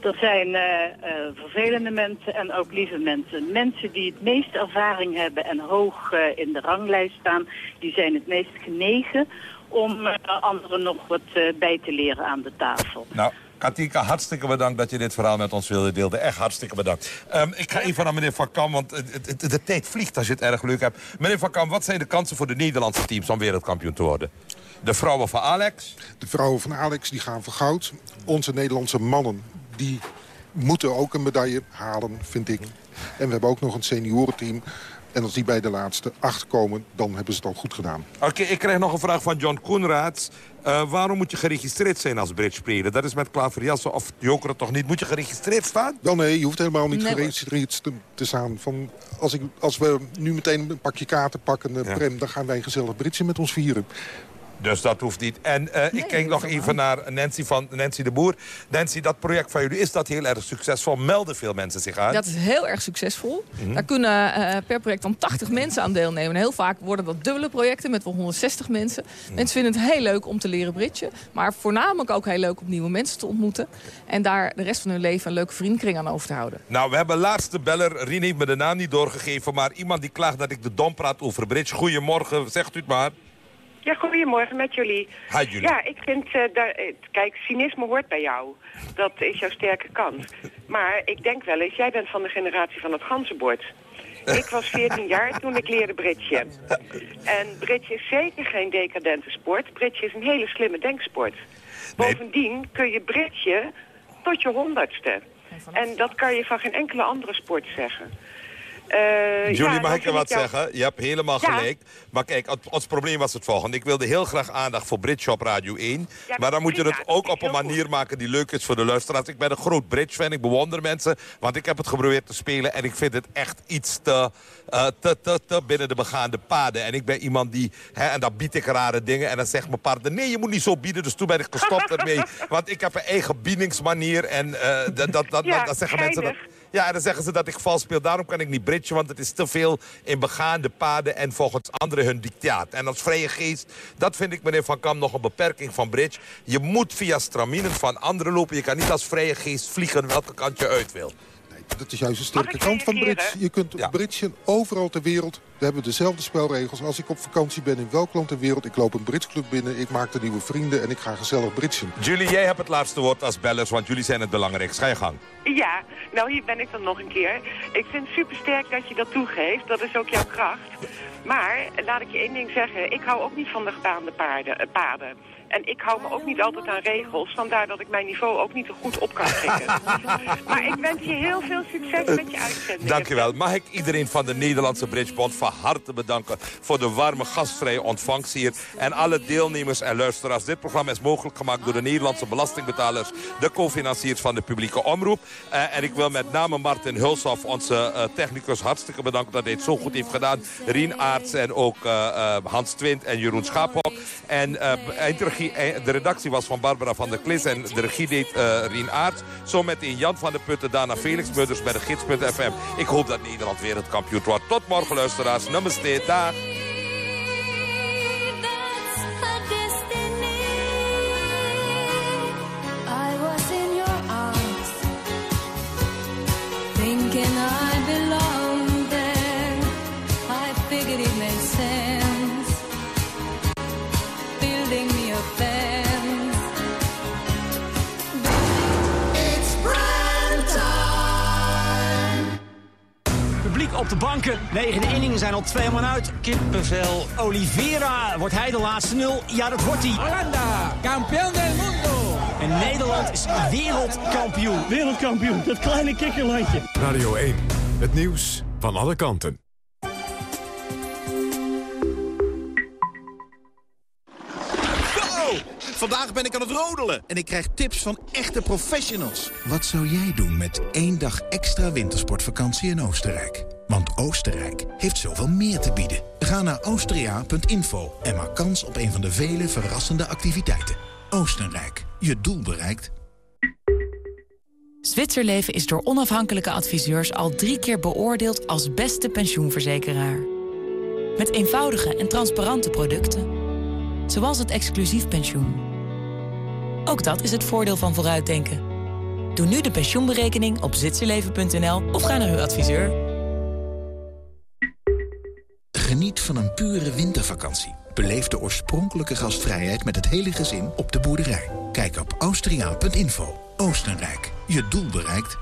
Er zijn uh, uh, vervelende mensen en ook lieve mensen. Mensen die het meest ervaring hebben en hoog uh, in de ranglijst staan... die zijn het meest genegen om anderen nog wat bij te leren aan de tafel. Nou, Katinka, hartstikke bedankt dat je dit verhaal met ons wilde deelde. Echt hartstikke bedankt. Um, ik ga even naar meneer Van Kam, want de tijd vliegt als je het erg leuk hebt. Meneer Van Kam, wat zijn de kansen voor de Nederlandse teams om wereldkampioen te worden? De vrouwen van Alex? De vrouwen van Alex die gaan voor goud. Onze Nederlandse mannen die moeten ook een medaille halen, vind ik. En we hebben ook nog een seniorenteam. En als die bij de laatste acht komen, dan hebben ze het al goed gedaan. Oké, ik krijg nog een vraag van John Koenraads. Uh, waarom moet je geregistreerd zijn als bridgespeler? Dat is met klaverjassen of jokeren toch niet? Moet je geregistreerd staan? Wel nee, je hoeft helemaal niet geregistreerd te, te, staan. Van, als, ik, als we nu meteen een pakje kaarten pakken, uh, ja. Prem, dan gaan wij gezellig bridgen met ons vieren. Dus dat hoeft niet. En uh, ik kijk nog even naar Nancy, van, Nancy de Boer. Nancy, dat project van jullie, is dat heel erg succesvol? Melden veel mensen zich aan? Dat is heel erg succesvol. Mm -hmm. Daar kunnen uh, per project dan 80 mensen aan deelnemen. En heel vaak worden dat dubbele projecten met wel 160 mensen. Mm. Mensen vinden het heel leuk om te leren bridgen. Maar voornamelijk ook heel leuk om nieuwe mensen te ontmoeten. En daar de rest van hun leven een leuke vriendkring aan over te houden. Nou, we hebben laatste beller. Rien heeft me de naam niet doorgegeven. Maar iemand die klaagt dat ik de dom praat over bridge. Goedemorgen, zegt u het maar. Ja, goedemorgen met jullie. Hi, jullie. Ja, ik vind, uh, daar, kijk, cynisme hoort bij jou. Dat is jouw sterke kant. Maar ik denk wel eens, jij bent van de generatie van het ganzenbord. Ik was 14 jaar toen ik leerde bridge. En bridge is zeker geen decadente sport. Bridge is een hele slimme denksport. Bovendien kun je bridge tot je honderdste. En dat kan je van geen enkele andere sport zeggen. Uh, Julie, ja, mag ik er wat zeggen? Je hebt helemaal ja. gelijk. Maar kijk, het, ons probleem was het volgende. Ik wilde heel graag aandacht voor Bridge op Radio 1. Ja, maar dan moet je het ook op een manier goed. maken die leuk is voor de luisteraars. Ik ben een groot Bridge-fan. Ik bewonder mensen. Want ik heb het geprobeerd te spelen. En ik vind het echt iets te, uh, te, te, te binnen de begaande paden. En ik ben iemand die... Hè, en dan bied ik rare dingen. En dan zegt mijn partner... Nee, je moet niet zo bieden. Dus toen ben ik gestopt ermee. Want ik heb een eigen biedingsmanier. En uh, dat, dat, dat, dat zeggen mensen... Dat, ja, dan zeggen ze dat ik vals speel. Daarom kan ik niet bridgen, want het is te veel in begaande paden... en volgens anderen hun dictaat. En als vrije geest, dat vind ik, meneer Van Kam, nog een beperking van bridge. Je moet via straminen van anderen lopen. Je kan niet als vrije geest vliegen welke kant je uit wil. Dat is juist een sterke kant van bridge. Je kunt ja. bridgen overal ter wereld. We hebben dezelfde spelregels. Als ik op vakantie ben in welk land ter wereld... ik loop een bridgeclub binnen, ik maak er nieuwe vrienden... en ik ga gezellig bridgen. Julie, jij hebt het laatste woord als bellers... want jullie zijn het belangrijkst. Ga je gang. Ja, nou hier ben ik dan nog een keer. Ik vind het supersterk dat je dat toegeeft. Dat is ook jouw kracht. Maar, laat ik je één ding zeggen. Ik hou ook niet van de gebaande paarden, uh, paden. En ik hou me ook niet altijd aan regels. Vandaar dat ik mijn niveau ook niet te goed op kan trekken. maar ik wens je heel veel succes met je uitzending. Dankjewel. Mag ik iedereen van de Nederlandse Bridgebond van harte bedanken... voor de warme gastvrije ontvangst hier. En alle deelnemers en luisteraars. Dit programma is mogelijk gemaakt door de Nederlandse belastingbetalers... de co-financiers van de publieke omroep. Uh, en ik wil met name Martin Hulshoff, onze uh, technicus, hartstikke bedanken... dat hij het zo goed heeft gedaan. Rien Aarts en ook uh, Hans Twint en Jeroen Schaaphok. En eindregie de redactie was van Barbara van der Klis en de regie deed uh, Rien. Zo meteen Jan van der Putten, daarna Felix Mudders bij de gids.fm. Ik hoop dat Nederland weer het kampioen wordt. Tot morgen luisteraars. Namaste. Dag. Op de banken. Negende inningen zijn al twee man uit. Kippenvel. Oliveira. Wordt hij de laatste nul? Ja, dat wordt hij. Holanda, kampioen del mundo. En Nederland is wereldkampioen. Wereldkampioen, dat kleine kikkerlandje. Radio 1, het nieuws van alle kanten. Vandaag ben ik aan het rodelen en ik krijg tips van echte professionals. Wat zou jij doen met één dag extra wintersportvakantie in Oostenrijk? Want Oostenrijk heeft zoveel meer te bieden. Ga naar austria.info en maak kans op een van de vele verrassende activiteiten. Oostenrijk, je doel bereikt. Zwitserleven is door onafhankelijke adviseurs al drie keer beoordeeld als beste pensioenverzekeraar. Met eenvoudige en transparante producten. Zoals het exclusief pensioen. Ook dat is het voordeel van vooruitdenken. Doe nu de pensioenberekening op zwitserleven.nl of ga naar uw adviseur. Geniet van een pure wintervakantie. Beleef de oorspronkelijke gastvrijheid met het hele gezin op de boerderij. Kijk op austriaan.info. Oostenrijk, je doel bereikt.